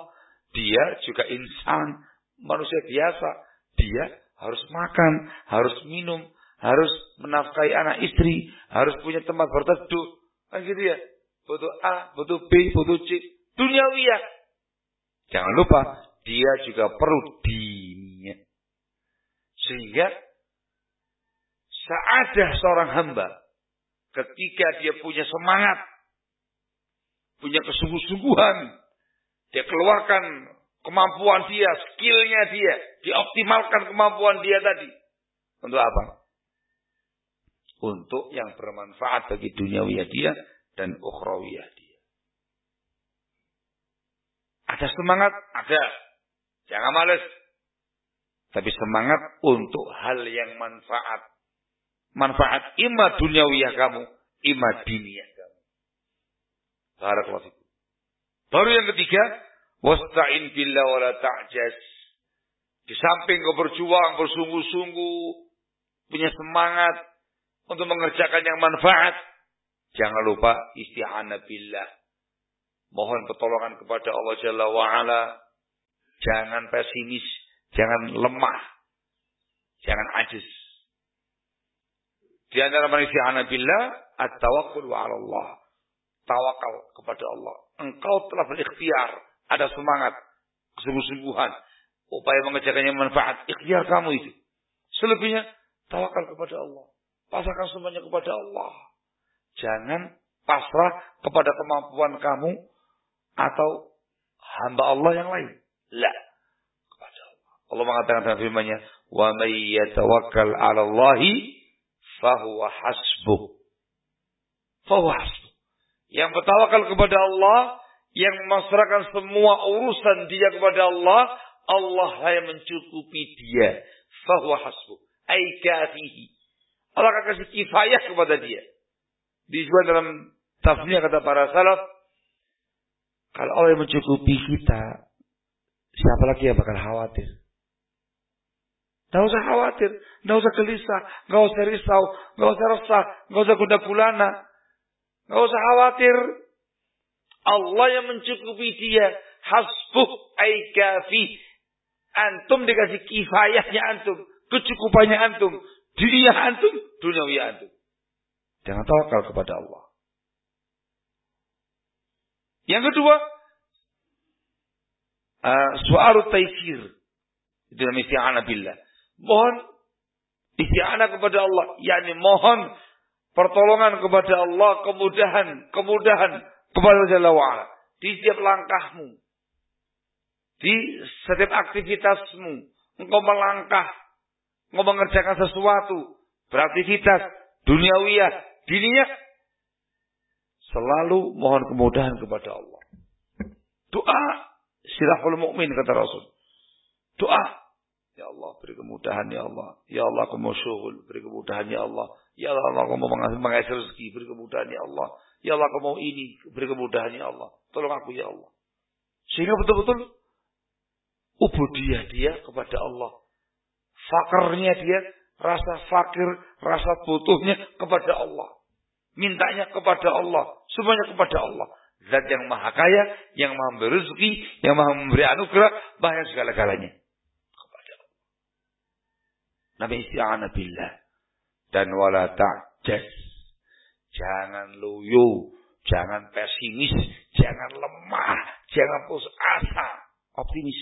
Dia juga insan. Manusia biasa. Dia harus makan. Harus minum. Harus menafkahi anak istri. Harus punya tempat berteduh. Kan gitu ya. Butuh A, butuh B, butuh C. Duniawiyah. Jangan lupa. Dia juga perlu dininya. Sehingga seada seorang hamba ketika dia punya semangat punya kesungguh-sungguhan. Dia keluarkan kemampuan dia, skillnya dia, dioptimalkan kemampuan dia tadi. Untuk apa? Untuk yang bermanfaat bagi duniawiyah dia dan ukhrawiyah dia. Ada semangat? Ada. Jangan males. Tapi semangat untuk hal yang manfaat. Manfaat ima duniawiyah kamu, ima diniyah. Barakallahu fikum. Baru yang ketiga, wasta'in billah wa la. Di samping kau berjuang, bersungguh-sungguh, punya semangat untuk mengerjakan yang manfaat, jangan lupa isti'anah billah. Mohon pertolongan kepada Allah Jalla wa'ala. Jangan pesimis, jangan lemah, jangan ajis. Di antara manusia billah, at-tawakkul wa Allah tawakal kepada Allah. Engkau telah berikhtiar, ada semangat, kesungguh-sungguhan, upaya mengerjakan yang manfaat, ikhtiar kamu itu. Selebihnya, tawakal kepada Allah. Pasrahkan semuanya kepada Allah. Jangan pasrah kepada kemampuan kamu atau hamba Allah yang lain. La. Kepada Allah. Allah mengatakan dalam firman-Nya, "Wa may yatawakkal 'ala Allahi fahuwa hasbuh." Fahuwa hasbuh. Yang bertawakal kepada Allah, yang memasrahkan semua urusan dia kepada Allah, Allah yang mencukupi dia. Fahuwa hasbu. Ay kafihi. Allah akan kasih kifayah kepada dia. Disebut dalam tafsirnya kata para salaf, kalau Allah yang mencukupi kita, siapa lagi yang bakal khawatir? Gak usah khawatir, gak usah gelisah, gak usah risau, gak usah resah, gak usah guna gulana. Gak usah khawatir. Allah yang mencukupi dia. Hasbuh ay kafi. Antum dikasih kifayahnya antum. Kecukupannya antum. Dunia antum. Duniawi antum. Jangan tawakal kepada Allah. Yang kedua. Uh, taisir. Itu namanya billah. Mohon isti'anah kepada Allah. Yani mohon pertolongan kepada Allah, kemudahan, kemudahan kepada Allah wa'ala. Di setiap langkahmu. Di setiap aktivitasmu. Engkau melangkah. Engkau mengerjakan sesuatu. Beraktivitas. Duniawiyah. Dininya. Selalu mohon kemudahan kepada Allah. Doa. Silahul mu'min kata Rasul. Doa. Ya Allah beri kemudahan ya Allah. Ya Allah aku mau syuhul. Beri kemudahan ya Allah. Ya Allah, Allah kamu mengasihi rezeki, beri kemudahan ya Allah. Ya Allah, kamu ini, beri kemudahan ya Allah. Tolong aku ya Allah. Sehingga betul-betul ubudiyah dia kepada Allah. Fakarnya dia, rasa fakir, rasa butuhnya kepada Allah. Mintanya kepada Allah. Semuanya kepada Allah. Zat yang maha kaya, yang maha memberi rezeki, yang maha memberi anugerah, bahkan segala-galanya. Kepada Allah. Nabi isti'anah billah dan wala ta'jas. Jangan loyo, jangan pesimis, jangan lemah, jangan putus asa, optimis.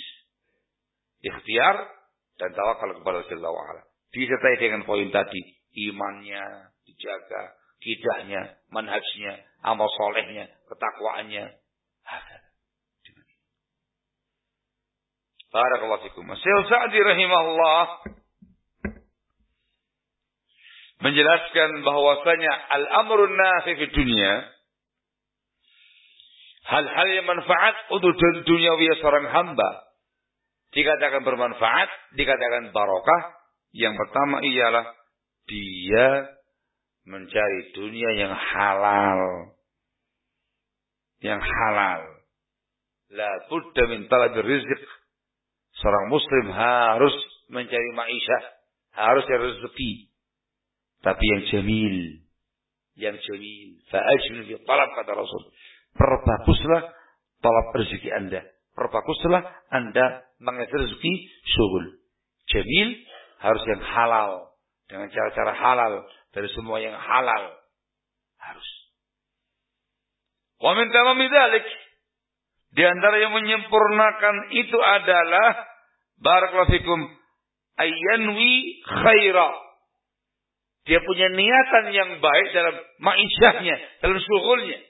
Ikhtiar dan tawakal kepada Allah Taala. Disertai dengan poin tadi, imannya dijaga, kidahnya, manhajnya, amal solehnya, ketakwaannya. Barakallahu fikum. Syekh Sa'di rahimahullah menjelaskan bahwasanya al-amrun nafi fi dunia hal-hal yang manfaat untuk dunia seorang hamba dikatakan bermanfaat, dikatakan barokah. Yang pertama ialah dia mencari dunia yang halal. Yang halal. La budda min talabir rizq. Seorang muslim harus mencari maisha. Harus cari rezeki. Tapi yang jamil. Yang jamil. Fa'ajmil fi talab kata Rasul. Perbaguslah talab rezeki anda. Perbaguslah anda mengajar rezeki syuhul. Jamil harus yang halal. Dengan cara-cara halal. Dari semua yang halal. Harus. Wa min tamami. Di antara yang menyempurnakan itu adalah barakallahu fikum ayyanwi khaira. Dia punya niatan yang baik dalam ma'isyahnya, dalam syughulnya.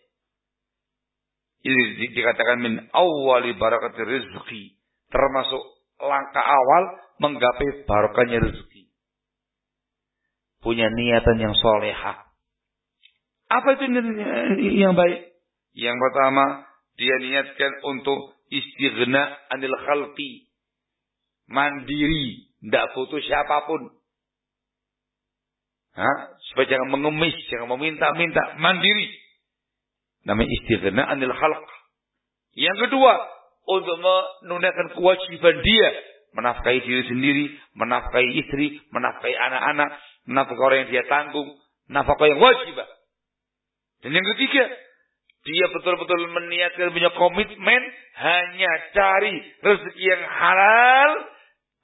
Ini dikatakan min awali barakatir rizki. Termasuk langkah awal menggapai barokahnya rezeki. Punya niatan yang solehah. Apa itu yang baik? Yang pertama, dia niatkan untuk istighna anil khalqi. Mandiri. Tidak butuh siapa pun. Hah? Supaya jangan mengemis, jangan meminta-minta. Mandiri. Namanya istighna anil khalq. Yang kedua, untuk menunaikan kewajiban dia. Menafkahi diri sendiri, menafkahi istri, menafkahi anak-anak, menafkahi orang yang dia tanggung, nafkah yang wajib. Dan yang ketiga, dia betul-betul meniatkan punya komitmen hanya cari rezeki yang halal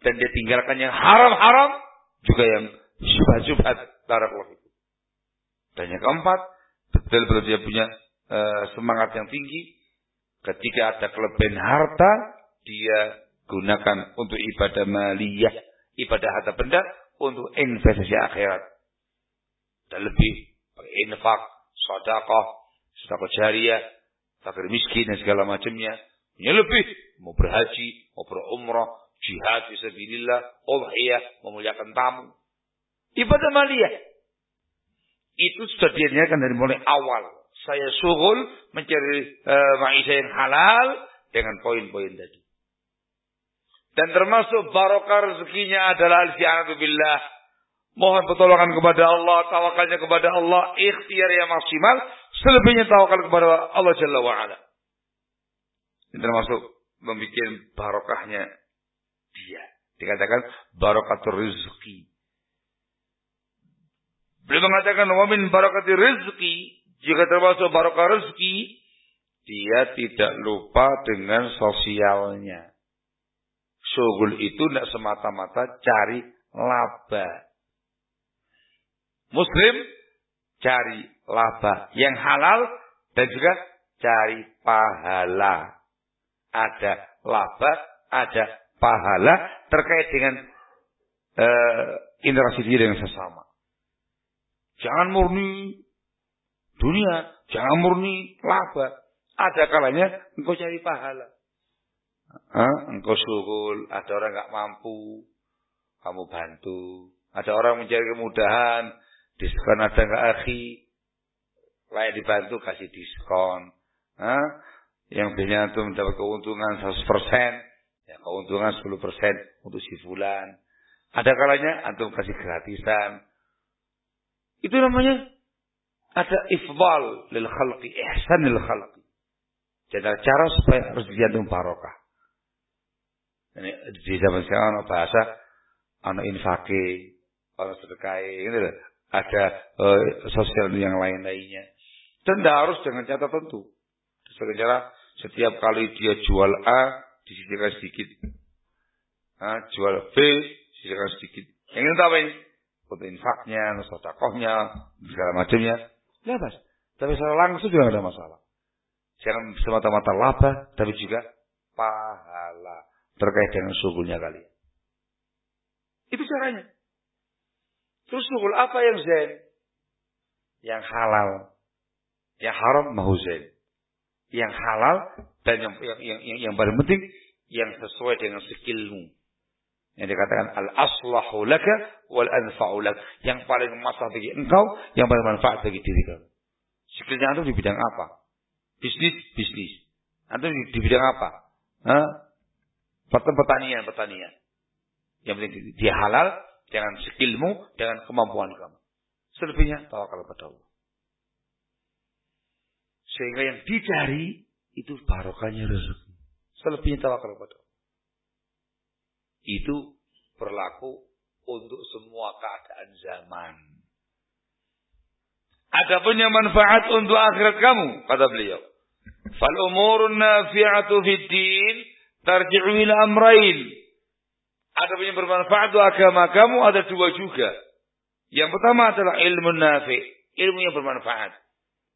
dan dia tinggalkan yang haram-haram juga yang syubhat-syubhat barakallahu Dan yang keempat, betul-betul dia punya uh, semangat yang tinggi Ketika ada kelebihan harta, dia gunakan untuk ibadah maliyah, ibadah harta benda, untuk investasi akhirat. Dan lebih infak, sedekah, sedekah jariah, fakir miskin dan segala macamnya. Ini lebih mau berhaji, mau berumrah, jihad fisabilillah, udhiyah, memuliakan tamu. Ibadah maliyah. Itu sudah dinyatakan dari mulai awal saya suhul mencari uh, maisha yang halal dengan poin-poin tadi. Dan termasuk barokah rezekinya adalah al-fi'anatu billah. Mohon pertolongan kepada Allah, tawakalnya kepada Allah, ikhtiar yang maksimal, selebihnya tawakal kepada Allah Jalla wa'ala. Ini termasuk membuat barokahnya dia. Dikatakan barokatul rezeki. Beliau mengatakan wamin barakatul rezeki jika termasuk barokah rezeki, dia tidak lupa dengan sosialnya. Sugul itu tidak semata-mata cari laba. Muslim cari laba yang halal dan juga cari pahala. Ada laba, ada pahala terkait dengan uh, interaksi diri dengan sesama. Jangan murni dunia, jangan murni laba. Ada kalanya engkau cari pahala. Hah? Engkau syukur, ada orang nggak mampu, kamu bantu. Ada orang mencari kemudahan, diskon ada nggak akhi, layak dibantu kasih diskon. Hah? Yang biasanya itu mendapat keuntungan 100%, ya keuntungan 10% untuk si fulan. Ada kalanya antum kasih gratisan. Itu namanya ada ifdal lil khalqi, ihsan lil khalqi. Jadi cara supaya rezeki antum barokah. Ini di zaman sekarang bahasa anak infaki, orang sedekahi, gitu loh. Ada uh, sosial yang lain-lainnya. Dan tidak harus dengan catatan tentu. Dengan cara setiap kali dia jual A, disisihkan sedikit. Nah, jual B, disisihkan sedikit. Yang ini apa ini? Untuk infaknya, sodakohnya, segala macamnya. Bebas. Tapi secara langsung juga ada masalah. Jangan semata-mata laba, tapi juga pahala terkait dengan subuhnya kalian. Itu caranya. Terus sugul apa yang zen? Yang halal. Yang haram mau zen. Yang halal dan yang yang yang, yang, yang paling penting yang sesuai dengan skillmu. Yang dikatakan al-aslahu laka wal anfa'u lak. Yang paling masalah bagi engkau, yang paling manfaat bagi diri kamu. Skillnya itu di bidang apa? Bisnis, bisnis. Atau di, di bidang apa? Hah? Pertanian, pertanian. Yang penting dia halal dengan skillmu, dengan kemampuan kamu. Selebihnya tawakal kepada Allah. Sehingga yang dicari itu barokahnya rezeki. Selebihnya tawakal kepada Allah. Itu berlaku untuk semua keadaan zaman. Ada punya manfaat untuk akhirat kamu, kata beliau. Fal umurun nafi'atu fid din tarji'u ila amrain. Ada punya bermanfaat untuk agama kamu ada dua juga. Yang pertama adalah ilmu nafi, ilmu yang bermanfaat.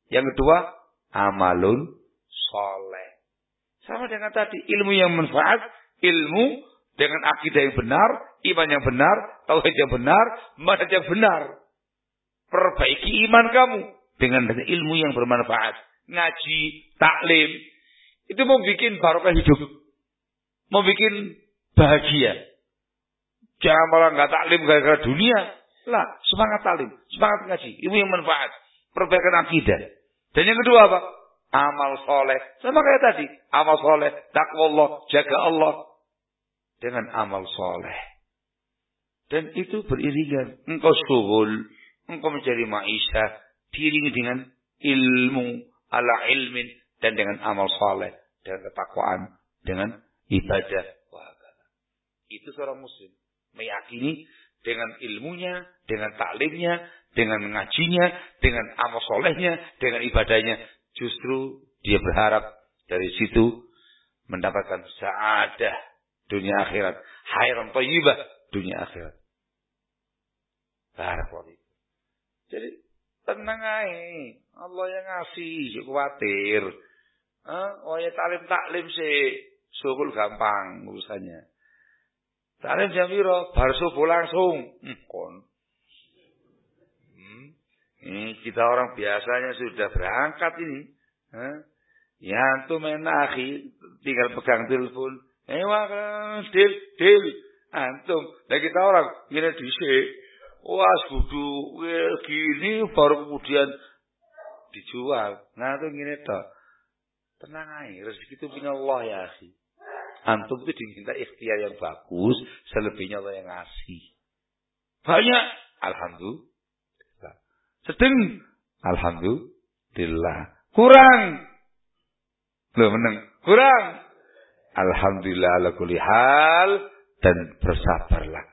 Yang kedua, amalun soleh. Sama dengan tadi, ilmu yang manfaat, ilmu dengan akidah yang benar, iman yang benar, tauhid yang benar, manhaj yang benar. Perbaiki iman kamu dengan ilmu yang bermanfaat. Ngaji, taklim. Itu mau bikin barokah hidup. Mau bikin bahagia. Jangan malah nggak taklim gara-gara dunia. Lah, semangat taklim, semangat ngaji, ilmu yang manfaat, perbaikan akidah. Dan yang kedua apa? Amal soleh. Sama kayak tadi. Amal soleh. Takwa Allah. Jaga Allah. Dengan amal soleh. Dan itu beriringan. Engkau syuhul. Engkau mencari maisha. Diringi dengan ilmu. Ala ilmin. Dan dengan amal soleh. Dengan ketakwaan. Dengan ibadah. Itu seorang muslim. Meyakini dengan ilmunya, dengan taklimnya, dengan ngajinya, dengan amal solehnya, dengan ibadahnya. Justru dia berharap dari situ mendapatkan saadah dunia akhirat. Hayran tayyibah dunia akhirat. Barakallahu Jadi tenang aja. Allah yang ngasih, jangan khawatir. Oh ya talim taklim sih, sukul gampang urusannya. Taklim jam piro? Bar subuh langsung. Hmm, kon. Hmm. Kita orang biasanya sudah berangkat ini. Hah? Ya antum akhi tinggal pegang telepon. Wah, deal, deal. Antum. Nah kita orang gini dhisik. Wah, kudu gini baru kemudian dijual. Nah, itu gini toh. Tenang aja, rezeki itu punya Allah ya, akhi. Antum itu diminta ikhtiar yang bagus, selebihnya Allah yang ngasih. Banyak, alhamdulillah. Sedang, alhamdulillah. Kurang, lo menang. Kurang, alhamdulillah ala kulli hal dan bersabarlah.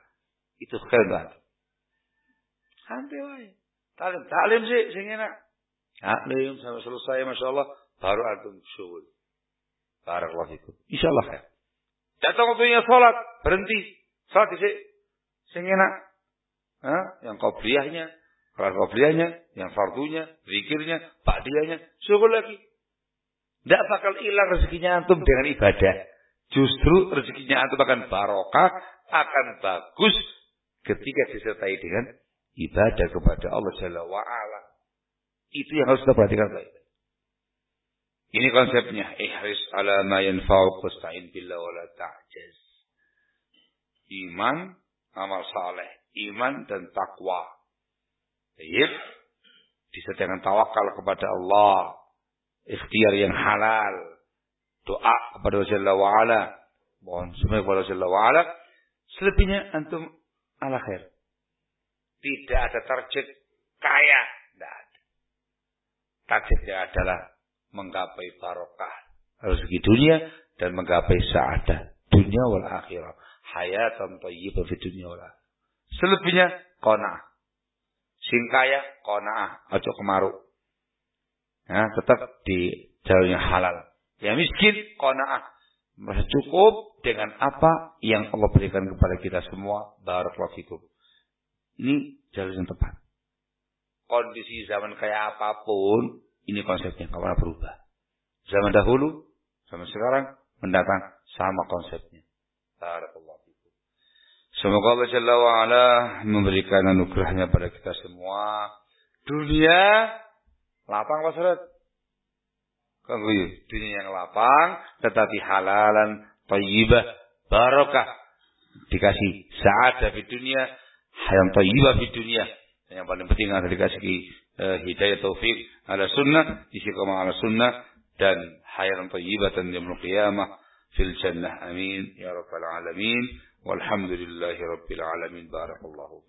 Itu keren Santai wae. Talim, talim sih sing enak. Taklim sampai selesai Masya Allah. Baru antum syuhud. Barakallahu fikum. Insyaallah ya. Datang waktunya sholat, berhenti. Sholat isi. Sing enak. Hah? Yang qobliyahnya, kelar qobliyahnya, yang fardunya, zikirnya, ba'diyahnya, syukur lagi. Tidak bakal hilang rezekinya antum dengan ibadah. Justru rezekinya antum akan barokah, akan bagus ketika disertai dengan ibadah kepada Allah Jalla wa'ala. Itu yang harus kita perhatikan baik. Ini konsepnya. Ihris ala ma yanfa'u wasta'in billah wa la ta'jaz. Iman, amal saleh. Iman dan takwa. Baik. Disertai tawakal kepada Allah. Ikhtiar yang halal. Doa kepada Allah wa'ala. Mohon semua kepada Allah wa'ala. Selebihnya antum ala khair. Tidak ada target kaya. Tidak ada. Targetnya adalah menggapai barokah rezeki dunia dan menggapai saadah dunia wal akhirah. Hayatan thayyibah fi dunia wal akhirah. Selebihnya qanaah. Sing kaya qanaah, aja kemaruk. Ya, tetap di jalurnya halal. Yang miskin qanaah. Merasa cukup dengan apa yang Allah berikan kepada kita semua. Barakallahu fikum. Ini jalur yang tepat. Kondisi zaman kayak apa pun, ini konsepnya, pernah berubah. Zaman dahulu, zaman sekarang, mendatang, sama konsepnya. Barakallahu Semoga Allah Jalla wa'ala memberikan anugerahnya pada kita semua. Dunia, lapang Pak Surat? Dunia yang lapang, tetapi halalan tayyibah, barakah. Dikasih sa'adah di dunia, hayat tayyibah di dunia. Yang paling penting adalah dikasih uh, hidayah taufik ala sunnah, istiqamah ala sunnah, dan hayat tayyibah dan yaumul qiyamah fil jannah. Amin. Ya Rabbal Alamin. Walhamdulillahi Rabbil Alamin. Barakallahu